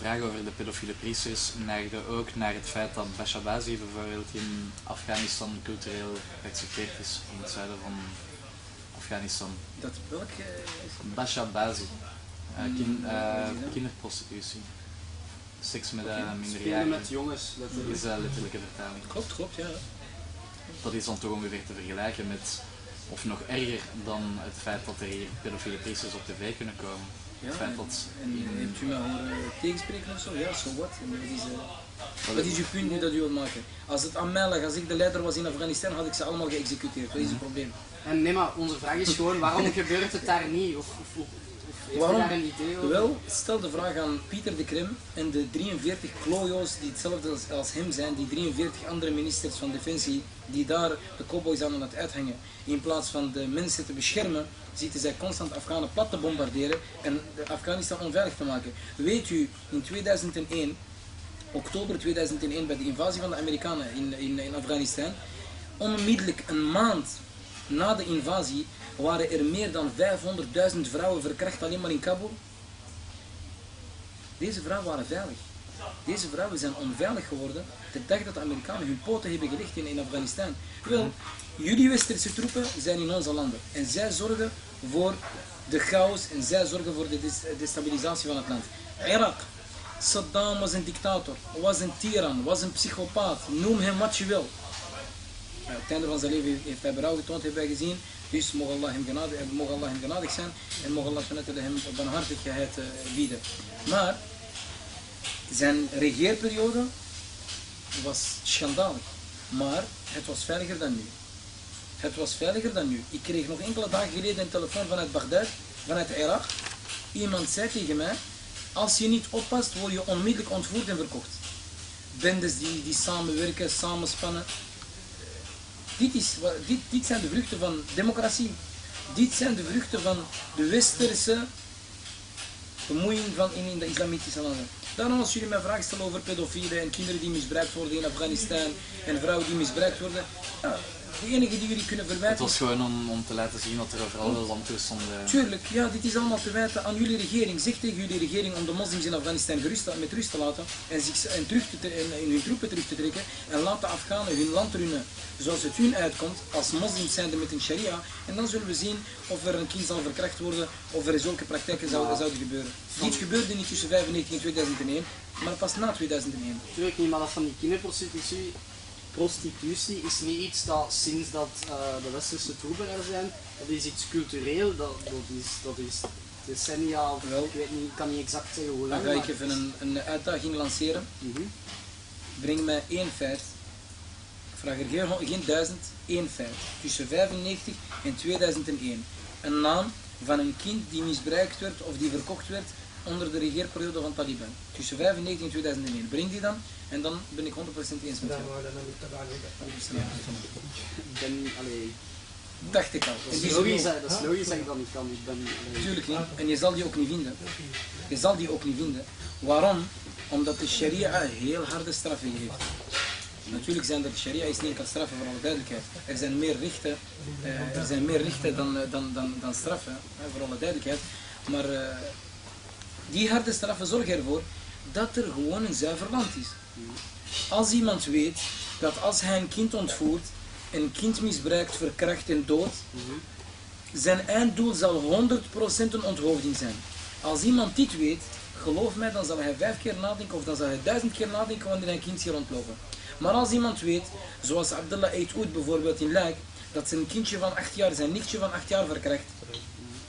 vraag over de pedofiele priesters neigde ook naar het feit dat Bashabazi bijvoorbeeld in Afghanistan cultureel geaccepteerd is, in het zuiden van Afghanistan. Dat welk eh, is Bashabazi, uh, kin, eh, is dat? kinderprostitutie. Seks met Spelen minderjarigen met jongens, letterlijk. is de letterlijke vertaling. Klopt, klopt, ja. Dat is dan toch ongeveer te vergelijken met, of nog erger dan het feit dat er hier pedofiele priesters op tv kunnen komen. Ja en, dat en in- hebt u mij horen tegenspreken of zo? Ja, zo wat. Wat is, eh, dat wat is uw punt nu dat u wilt maken? Als het aan mij lag, als ik de leider was in Afghanistan, had ik ze allemaal geëxecuteerd. Wat is het probleem? En nee, maar onze vraag is gewoon, waarom gebeurt het daar niet? Of, Waarom? Wel, stel de vraag aan Pieter de Krim en de 43 klojo's die hetzelfde als, als hem zijn, die 43 andere ministers van Defensie, die daar de cowboys aan het uithangen. In plaats van de mensen te beschermen, zitten zij constant Afghanen plat te bombarderen en de Afghanistan onveilig te maken. Weet u, in 2001, oktober 2001, bij de invasie van de Amerikanen in, in, in Afghanistan, onmiddellijk een maand na de invasie waren er meer dan 500.000 vrouwen verkracht alleen maar in Kabul. Deze vrouwen waren veilig. Deze vrouwen zijn onveilig geworden de dag dat de Amerikanen hun poten hebben gelegd in, Afghanistan. Wel, jullie westerse troepen zijn in onze landen en zij zorgen voor de chaos en zij zorgen voor de des- destabilisatie van het land. Irak, Saddam was een dictator, was een tiran, was een psychopaat, noem hem wat je wil. op het einde van zijn leven heeft hij berouw getoond, hebben wij gezien. Dus mogen Allah hem, genade, eh, mogen Allah hem genadig zijn en mogen Allah subhanahu hem barmhartigheid uh, bieden. Maar zijn regeerperiode was schandalig. Maar het was veiliger dan nu. Het was veiliger dan nu. Ik kreeg nog enkele dagen geleden een telefoon vanuit Bagdad, vanuit Irak. Iemand zei tegen mij, als je niet oppast, word je onmiddellijk ontvoerd en verkocht. Bendes die, die samenwerken, samenspannen. Dit, dit, dit zijn de vruchten van democratie. Dit zijn de vruchten van de westerse bemoeiing van in, in de islamitische landen. Daarom als jullie mij vragen stellen over pedofielen en kinderen die misbruikt worden in Afghanistan en vrouwen die misbruikt worden, ja, de enige die jullie kunnen verwijten... Het was gewoon om, om te laten zien dat er overal wel landtoestanden... Tuurlijk, ja, dit is allemaal te wijten aan jullie regering. Zeg tegen jullie regering om de moslims in Afghanistan gerust, met rust te laten en, zich, en, terug te, en, hun troepen terug te trekken en laat de Afghanen hun land runnen zoals het hun uitkomt, als moslims zijnde met een sharia. En dan zullen we zien of er een kind zal verkracht worden of er zulke praktijken zouden, zouden gebeuren. Dit gebeurde niet tussen 1995 en 2001, maar pas na 2001. Tuurlijk niet, maar dat van die kinderprostitutie prostitutie is niet iets dat sinds dat uh, de westerse troepen er zijn, dat is iets cultureel, dat, dat, is, dat is decennia, of, Wel, ik weet niet, ik kan niet exact zeggen hoe lang. Dan ga ik even een, een uitdaging lanceren. Mm -hmm. Breng mij één feit, ik vraag er geen, geen duizend, één feit, tussen 95 en 2001. Een naam van een kind die misbruikt werd of die verkocht werd onder de regeerperiode van Taliban. Tussen 1995 en 2001. Breng die dan en dan ben ik 100% eens met jou. Ik ben, allee... Dacht ik al. Dat is logisch dat is logisch dat ik dat niet kan. Ik ben, Natuurlijk niet. En je zal die ook niet vinden. Je zal die ook niet vinden. Waarom? Omdat de sharia heel harde straffen heeft. Natuurlijk zijn er, de sharia is niet enkel straffen voor alle duidelijkheid. Er zijn meer richten, uh, er zijn meer richten dan, dan, dan, dan straffen, voor alle duidelijkheid. Maar uh, die harde straffen zorgen ervoor dat er gewoon een zuiver land is. Als iemand weet dat als hij een kind ontvoert, een kind misbruikt, verkracht en dood, zijn einddoel zal 100% een onthoofding zijn. Als iemand dit weet, geloof mij, dan zal hij vijf keer nadenken of dan zal hij duizend keer nadenken wanneer hij een kind hier rondlopen. Maar als iemand weet, zoals Abdullah Eid bijvoorbeeld in Luik, dat zijn kindje van acht jaar, zijn nichtje van acht jaar verkracht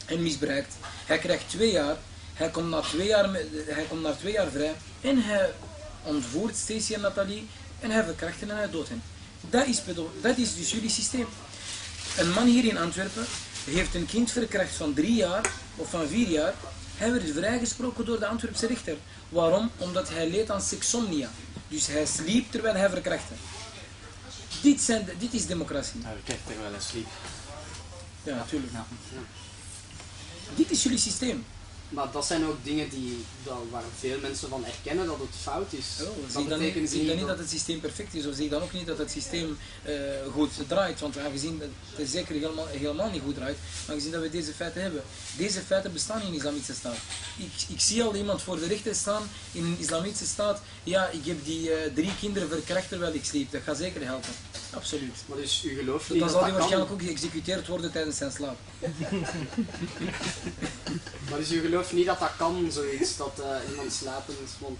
en misbruikt. Hij krijgt twee jaar, hij komt na twee jaar, hij komt na twee jaar vrij en hij ontvoert Stacy en Nathalie en hij verkracht hen en hij doodt hen. Dat is, dat is dus jullie systeem. Een man hier in Antwerpen heeft een kind verkracht van drie jaar of van vier jaar. Hij werd vrijgesproken door de Antwerpse rechter. Waarom? Omdat hij leed aan seksomnia. Dus hij sliep terwijl hij verkrachtte. Dit, zijn dit is democratie. Hij verkracht terwijl hij sliep. Ja, natuurlijk. Ja. Dit is jullie systeem. Maar dat zijn ook dingen die, dat, waar veel mensen van erkennen dat het fout is. Oh, zie dan, niet, zie dan niet dat het systeem perfect is, of zie je dan ook niet dat het systeem uh, goed draait. Want aangezien het zeker helemaal, helemaal niet goed draait, maar gezien dat we deze feiten hebben. Deze feiten bestaan in de islamitische staat. Ik, ik zie al iemand voor de rechter staan in een islamitische staat. Ja, ik heb die uh, drie kinderen verkracht terwijl ik sliep. Dat gaat zeker helpen. Absoluut. Maar dus u gelooft niet dan zal hij waarschijnlijk ook geëxecuteerd worden tijdens zijn slaap. maar dus u gelooft niet dat dat kan, zoiets, dat uh, iemand slapen is, want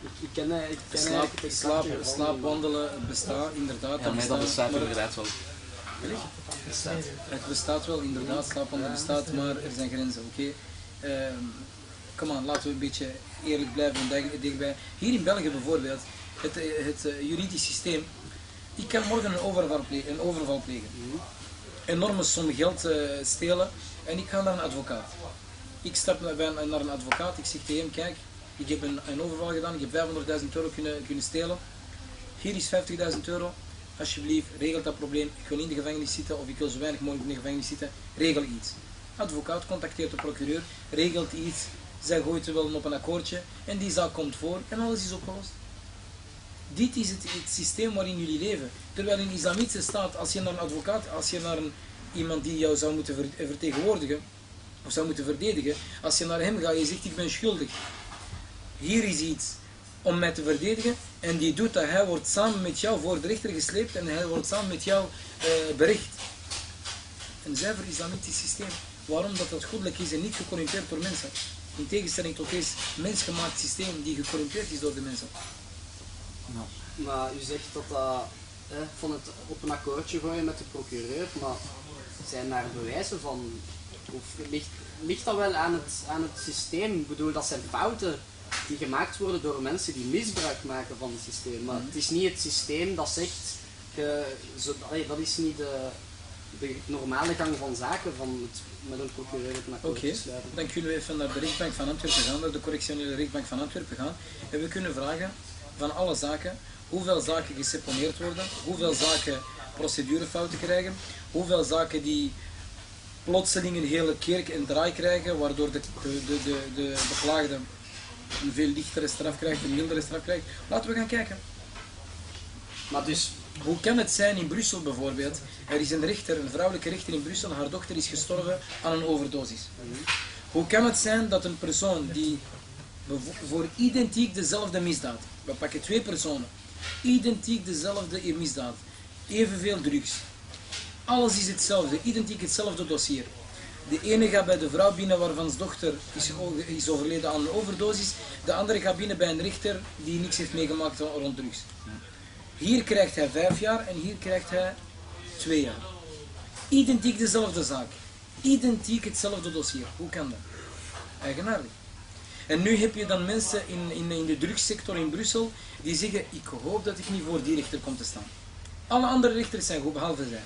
ik, ik ken, ik ken slaap, slaap, slaapwandelen bestaat inderdaad. Ja, maar dat bestaat inderdaad wel. Bestaat. Het bestaat wel, inderdaad, slaapwandelen bestaat, maar er zijn grenzen, oké? Okay? Um, Kom aan, laten we een beetje eerlijk blijven en dichtbij. Hier in België bijvoorbeeld, het, het uh, juridisch systeem ik kan morgen een overval plegen. Een. Enorme som geld uh, stelen en ik ga naar een advocaat. Ik stap naar, naar een advocaat, ik zeg tegen hem, kijk, ik heb een, overval gedaan, ik heb 500.000 euro kunnen, kunnen stelen. Hier is 50.000 euro, alsjeblieft, regel dat probleem. Ik wil in de gevangenis zitten of ik wil zo weinig mogelijk in de gevangenis zitten, regel iets. Advocaat contacteert de procureur, regelt iets, zij gooit er wel op een akkoordje en die zaak komt voor en alles is opgelost. Dit is het, het, systeem waarin jullie leven. Terwijl in de islamitische staat, als je naar een advocaat, als je naar een, iemand die jou zou moeten vertegenwoordigen, of zou moeten verdedigen, als je naar hem gaat je zegt ik ben schuldig, hier is iets om mij te verdedigen, en die doet dat, hij wordt samen met jou voor de rechter gesleept en hij wordt samen met jou uh, bericht. Een zuiver islamitisch systeem. Waarom dat dat goedelijk is en niet gecorrumpeerd door mensen. In tegenstelling tot deze mensgemaakt systeem die gecorrumpeerd is door de mensen. Maar u zegt dat dat eh, van het op een akkoordje gooien met de procureur, maar zijn daar bewijzen van? Of ligt, ligt dat wel aan het, aan het systeem? Ik bedoel, dat zijn fouten die gemaakt worden door mensen die misbruik maken van het systeem. Maar het is niet het systeem dat zegt, je, zo, allee, dat is niet de, de normale gang van zaken van het met een procureur op een akkoord sluiten. dan kunnen we even naar de rechtbank van Antwerpen gaan, naar de correctionele rechtbank van Antwerpen gaan. En we kunnen vragen van alle zaken, hoeveel zaken geseponeerd worden, hoeveel zaken procedurefouten krijgen, hoeveel zaken die plotseling een hele kerk en draai krijgen, waardoor de, de, de, de, de beklaagde een veel lichtere straf krijgt, een mildere straf krijgt. Laten we gaan kijken. Maar dus, Hoe kan het zijn in Brussel bijvoorbeeld? Er is een rechter, een vrouwelijke rechter in Brussel, haar dochter is gestorven aan een overdosis. Hoe kan het zijn dat een persoon die voor identiek dezelfde misdaad, we pakken twee personen, identiek dezelfde misdaad, evenveel drugs, alles is hetzelfde, identiek hetzelfde dossier. De ene gaat bij de vrouw binnen waarvan zijn dochter is, is overleden aan een overdosis, de andere gaat binnen bij een rechter die niks heeft meegemaakt rond drugs. Hier krijgt hij vijf jaar en hier krijgt hij twee jaar. Identiek dezelfde zaak. Identiek hetzelfde dossier. Hoe kan dat? Eigenaardig. En nu heb je dan mensen in, in, in de drugssector in Brussel die zeggen, ik hoop dat ik niet voor die rechter kom te staan. Alle andere rechters zijn goed, behalve zij.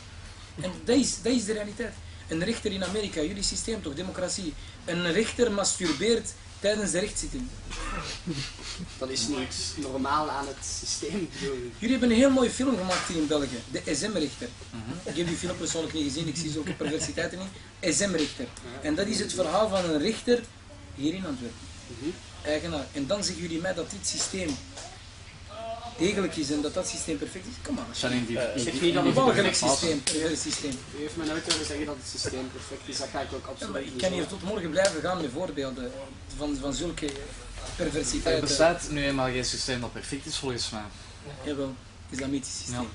En dat is, dat is de realiteit. Een rechter in Amerika, jullie systeem toch, democratie. Een rechter masturbeert tijdens de rechtszitting. dat is niet normaal aan het systeem. Jullie hebben een heel mooie film gemaakt hier in België, de SM-rechter. Ik heb die film persoonlijk niet gezien, ik zie zulke perversiteiten niet. SM-rechter. En dat is het verhaal van een rechter hier in Antwerpen. Mhm. Eigenaar. En dan zeggen jullie mij dat dit systeem degelijk is en dat dat systeem perfect is. Kom maar. Zijn in die, in zeg die- niet dat in Een systeem, systeem. U heeft me nooit horen zeggen dat het systeem perfect is, dat ga ik ook absoluut ik kan hier tot morgen blijven gaan met voorbeelden van, van zulke Er perversiteiten. bestaat nu eenmaal geen systeem dat perfect is volgens mij. Jawel, islamitisch systeem. Ja.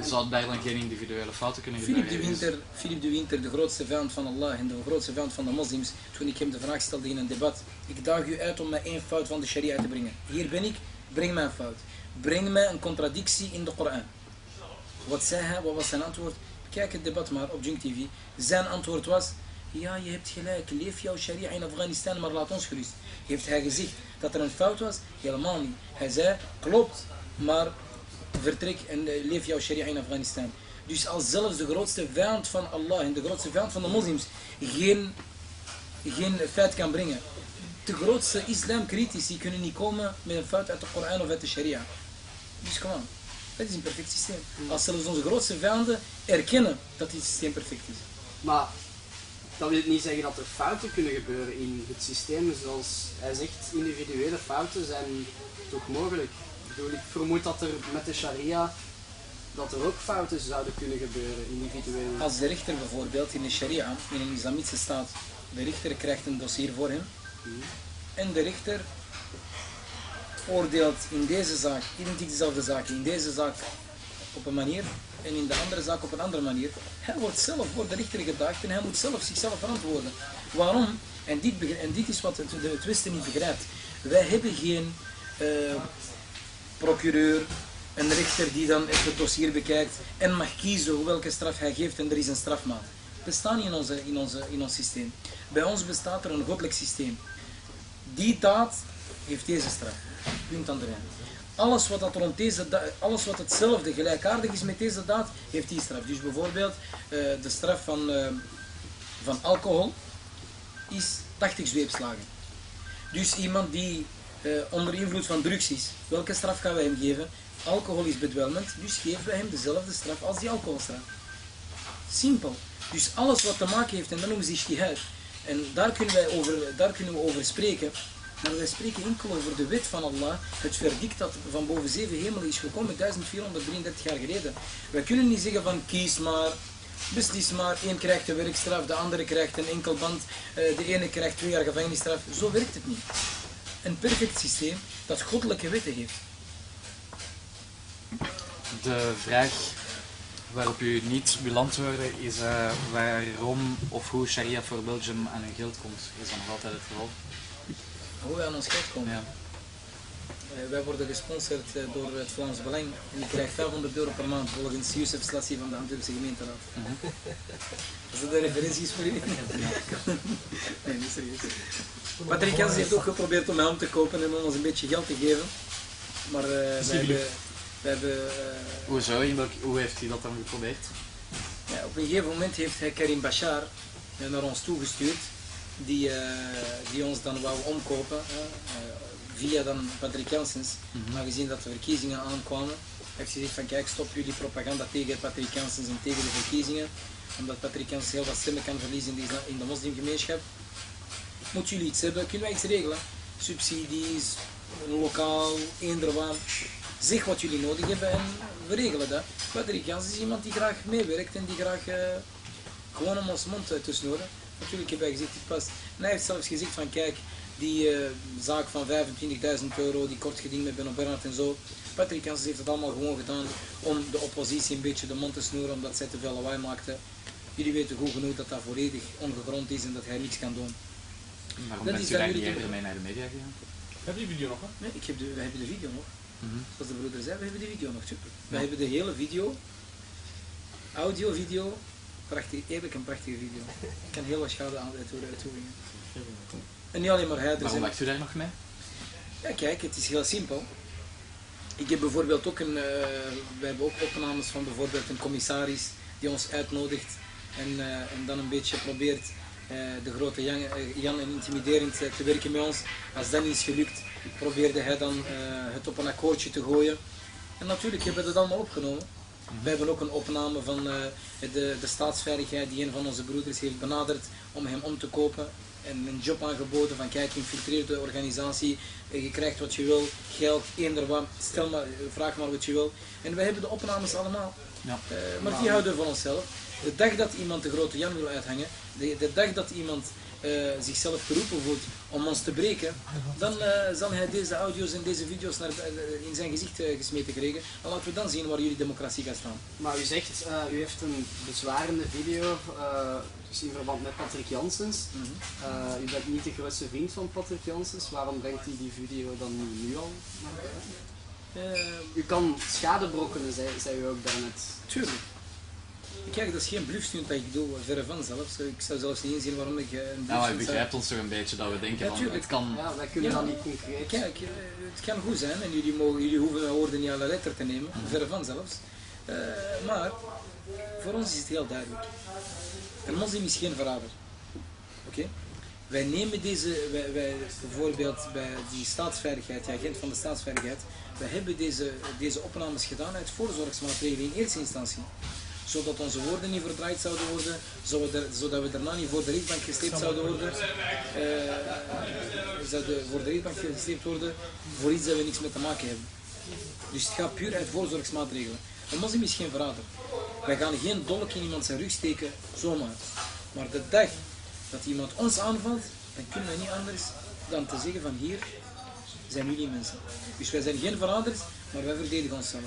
Er zou dan geen individuele fouten kunnen Philip de. Winter, Philip de Winter, de grootste vijand van Allah en de grootste vijand van de moslims, toen ik hem de vraag stelde in een debat, ik daag u uit om mij één fout van de sharia te brengen. Hier ben ik, breng mij een fout. Breng mij een contradictie in de Koran. Wat zei hij, wat was zijn antwoord? Kijk het debat maar op Junk TV. Zijn antwoord was, ja je hebt gelijk, leef jouw sharia in Afghanistan, maar laat ons gerust. Heeft hij gezegd dat er een fout was? Helemaal niet. Hij zei, klopt, maar vertrek en eh, leef jouw sharia in Afghanistan. Dus als zelfs de grootste vijand van Allah en de grootste vijand van de moslims geen, geen feit kan brengen. De grootste islamcritici kunnen niet komen met een fout uit de Koran of uit de sharia. Dus kom aan. Dat is een perfect systeem. Als zelfs onze grootste vijanden erkennen dat dit systeem perfect is. Maar dat wil niet zeggen dat er fouten kunnen gebeuren in het systeem. Zoals hij zegt, individuele fouten zijn toch mogelijk. Ik, bedoel, ik vermoed dat er met de sharia dat er ook fouten zouden kunnen gebeuren, individueel. Als de rechter bijvoorbeeld in de sharia, in een islamitische staat, de rechter krijgt een dossier voor hem en de rechter oordeelt in deze zaak, identiek dezelfde zaak, in deze zaak op een manier en in de andere zaak op een andere manier. Hij wordt zelf voor de rechter gedaagd en hij moet zelf zichzelf verantwoorden. Waarom? En dit, en dit is wat het- de, het Westen niet begrijpt. Wij hebben geen eh, procureur, een rechter die dan het dossier bekijkt en mag kiezen welke straf hij geeft en er is een strafmaat. Bestaan in, onze, in, onze, in ons systeem. Bij ons bestaat er een goddelijk systeem. Die daad heeft deze straf. Punt aan de lijn. Alles wat, dat rond deze alles wat hetzelfde, gelijkaardig is met deze daad, heeft die straf. Dus bijvoorbeeld eh, de straf van, eh, van alcohol is 80 zweepslagen. Dus iemand die eh, onder invloed van drugs is, welke straf gaan wij hem geven? Alcohol is bedwelmend, dus geven wij hem dezelfde straf als die alcoholstraf. Simpel. Dus alles wat te maken heeft, en dat noemen ze ijtihad. En daar kunnen, wij over, daar kunnen we over spreken. Maar wij spreken enkel over de wet van Allah, het verdict dat van boven zeven hemelen is gekomen 1433 jaar geleden. Wij kunnen niet zeggen van kies maar, beslis maar, één krijgt een werkstraf, de andere krijgt een enkel band, eh, de ene krijgt twee jaar gevangenisstraf. Zo werkt het niet. Een perfect systeem dat goddelijke wetten heeft. De vraag waarop u niet wil antwoorden is eh, waarom of hoe Sharia voor Belgium aan hun geld komt. Is dan nog altijd het geval. Hoe wij aan ons geld komen. Ja. Eh, wij worden gesponsord eh, door het Vlaams Belang en ik krijg 500 euro per maand volgens Youssef Slassi van de Antwerpse gemeenteraad. Is dat een referentie is voor u? nee, niet serieus. Patrick Jans heeft ook geprobeerd om mij om te kopen en om ons een beetje geld te geven. Maar eh wij hebben, wij hebben eh, Hoe zou je, welk- hoe heeft hij dat dan geprobeerd? ja, op een gegeven moment heeft hij Karim Bashar naar ons toegestuurd, die, eh, die ons dan wou omkopen, eh, via dan Patrick Janssens. Maar gezien dat de verkiezingen aankwamen, heeft hij gezegd van kijk, stop jullie propaganda tegen Patrick Janssens en tegen de verkiezingen, omdat Patrick Janssens heel wat stemmen kan verliezen in de, in de moslimgemeenschap. Moeten jullie iets hebben, kunnen wij iets regelen? Subsidies, lokaal, eender wat. Zeg wat jullie nodig hebben en we regelen dat. Patrick is iemand die graag meewerkt en die graag eh, gewoon om ons mond te snoeren. Natuurlijk hebben wij gezegd, past. En hij heeft zelfs gezegd van kijk, die eh, zaak van 25.000 euro, die kort geding met Benno Bernhard en zo. Patrick Jans heeft het allemaal gewoon gedaan om de oppositie een beetje de mond te snoeren, omdat zij te veel lawaai maakten. Jullie weten goed genoeg dat dat volledig ongegrond is en dat hij niks kan doen. Waarom Dat bent is u jullie niet eerder mee naar de media gegaan? Heb je die video nog? Hè? Nee, ik heb de, we hebben de video nog. Mhm. Zoals de broeder zei, we hebben de video nog. Super. We hebben de hele video, audio, video, prachtig, eerlijk een prachtige video. Ik kan heel wat schade aan uit uitvoeringen. En niet alleen maar hij, er Waarom werkt u daar nog mee? Ja, kijk, het is heel simpel. Ik heb bijvoorbeeld ook een, eh, we hebben ook opnames van bijvoorbeeld een commissaris die ons uitnodigt en, eh, en dan een beetje probeert eh, de grote Jan, Jan en intimiderend te werken met ons. Als dat niet is gelukt, probeerde hij dan het op een akkoordje te gooien. En natuurlijk hebben we dat allemaal opgenomen. We hebben ook een opname van de, de staatsveiligheid die een van onze broeders heeft benaderd om hem om te kopen. En een job aangeboden van kijk, infiltreer de organisatie, eh, je krijgt wat je wil, geld, eender wat, stel maar, eh, vraag maar wat je wil. En wij hebben de opnames allemaal. Ja. Eh, maar die houden we voor onszelf. De dag dat iemand de grote Jan wil uithangen, de, de dag dat iemand eh, zichzelf geroepen voelt om ons te breken, dan eh, zal hij deze audio's en deze video's naar, eh, in zijn gezicht gesmeten krijgen. En laten we dan zien waar jullie democratie gaat staan. Maar u zegt, u heeft een bezwarende video dus in verband met Patrick Janssens. Eh, u bent niet de grootste vriend van Patrick Janssens. Waarom brengt u die video dan nu al naar buiten? U kan schade berokkenen, zei, zei u ook daarnet. tuurlijk. Kijk, dat is geen bluffstunt dat ik doe, verre van zelfs. Ik zou zelfs niet inzien waarom ik eh, een Nou, zou... begrijpt ons toch een beetje dat we denken Ja, van het kan... Ja, wij kunnen Ja. dat niet concreet. Kijk, eh, het kan goed zijn en jullie, mogen, jullie hoeven mijn woorden niet aan de letter te nemen, verre van zelfs. Eh, maar voor ons is het heel duidelijk. Een moslim is geen verrader. Oké? Wij nemen deze, wij, wij, bijvoorbeeld bij die staatsveiligheid, die agent van de staatsveiligheid, wij hebben deze, deze opnames gedaan uit voorzorgsmaatregelen in eerste instantie. Zodat onze woorden niet verdraaid zouden worden, zodat we, er- zodat we daarna niet voor de rechtbank gesleept zouden worden. eh, zouden voor de rechtbank worden voor iets dat we niks mee te maken hebben. Dus het gaat puur uit voorzorgsmaatregelen. Een moslim is geen verrader. Wij gaan geen dolk in iemand zijn rug steken, zomaar. Maar de dag dat iemand ons aanvalt, dan kunnen we niet anders dan te zeggen van hier zijn jullie mensen. Dus wij zijn geen verraders, maar wij verdedigen onszelf.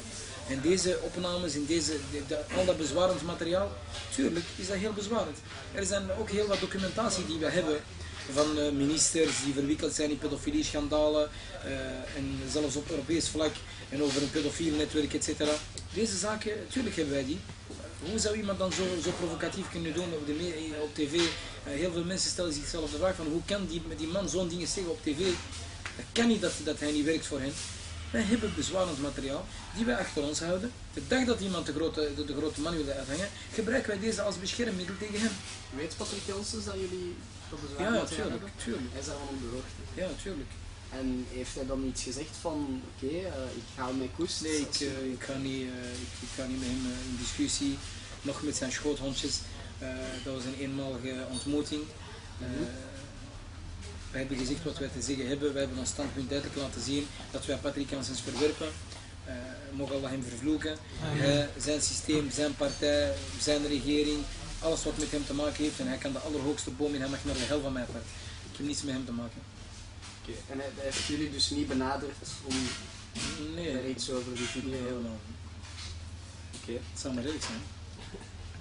En deze opnames en deze, de- de- al dat bezwarend materiaal, tuurlijk is dat heel bezwarend. Er zijn ook heel wat documentatie die we hebben van eh, ministers die verwikkeld zijn in pedofilie-schandalen eh, en zelfs op Europees vlak en over een pedofiel netwerk, etc. Deze zaken, tuurlijk hebben wij die. Hoe zou iemand dan zo, zo provocatief kunnen doen op, de op tv? Eh, heel veel mensen stellen zichzelf de vraag van hoe kan die, die man zo'n dingen zeggen op tv? Het kan niet dat, dat hij niet werkt voor hen. Wij hebben bezwarend materiaal die wij achter ons houden. De dag dat iemand de grote, de, de grote man wil uithangen, gebruiken wij deze als beschermmiddel tegen hem. Weet Patrick Janssens dat jullie dat bezwaar Ja, hem tuurlijk, hebben? tuurlijk. Hij is daarvan op de hoogte. Ja, natuurlijk. En heeft hij dan iets gezegd van, oké, eh, ik ga mijn koest? Nee, ik, eh, ik, ga niet, eh, ik, ik ga niet met hem in discussie. Nog met zijn schoothondjes. Dat was een eenmalige ontmoeting. Eh, we hebben gezegd wat wij te zeggen hebben. We hebben ons standpunt duidelijk laten zien dat wij Patrick Janssens verwerpen. Eh mogen Allah hem vervloeken. Hij, zijn systeem, zijn partij, zijn regering, alles wat met hem te maken heeft. En hij kan de allerhoogste boom in, hij mag naar de hel van mij part. Ik heb niets met hem te maken. Oké, En hij, heeft jullie dus niet benaderd om Nee, er iets over die video... nee helemaal niet. Oké. Het zou maar eerlijk zijn.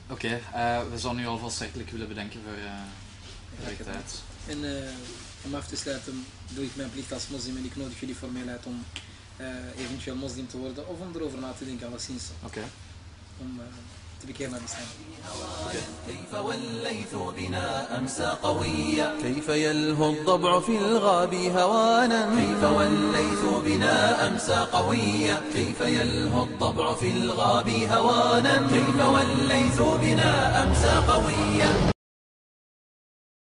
Oké, eh, we zouden nu alvast hartelijk willen bedanken voor, eh voor je tijd. En eh, ما فتش لها تم دويت مام بليك تاس مزي مانيك نودي في لي فورميلا تم آه، ايفنتيال مزي تورد. أو فندر اوفر نات دينك على سينس أوكي. ام آه، تبي كيما بس كيف وليث بنا امسى قويا كيف يلهو الضبع في الغاب هوانا؟ كيف وليث بنا امسى قويا كيف يلهو الضبع في الغاب هوانا؟ كيف وليث بنا امسى قويا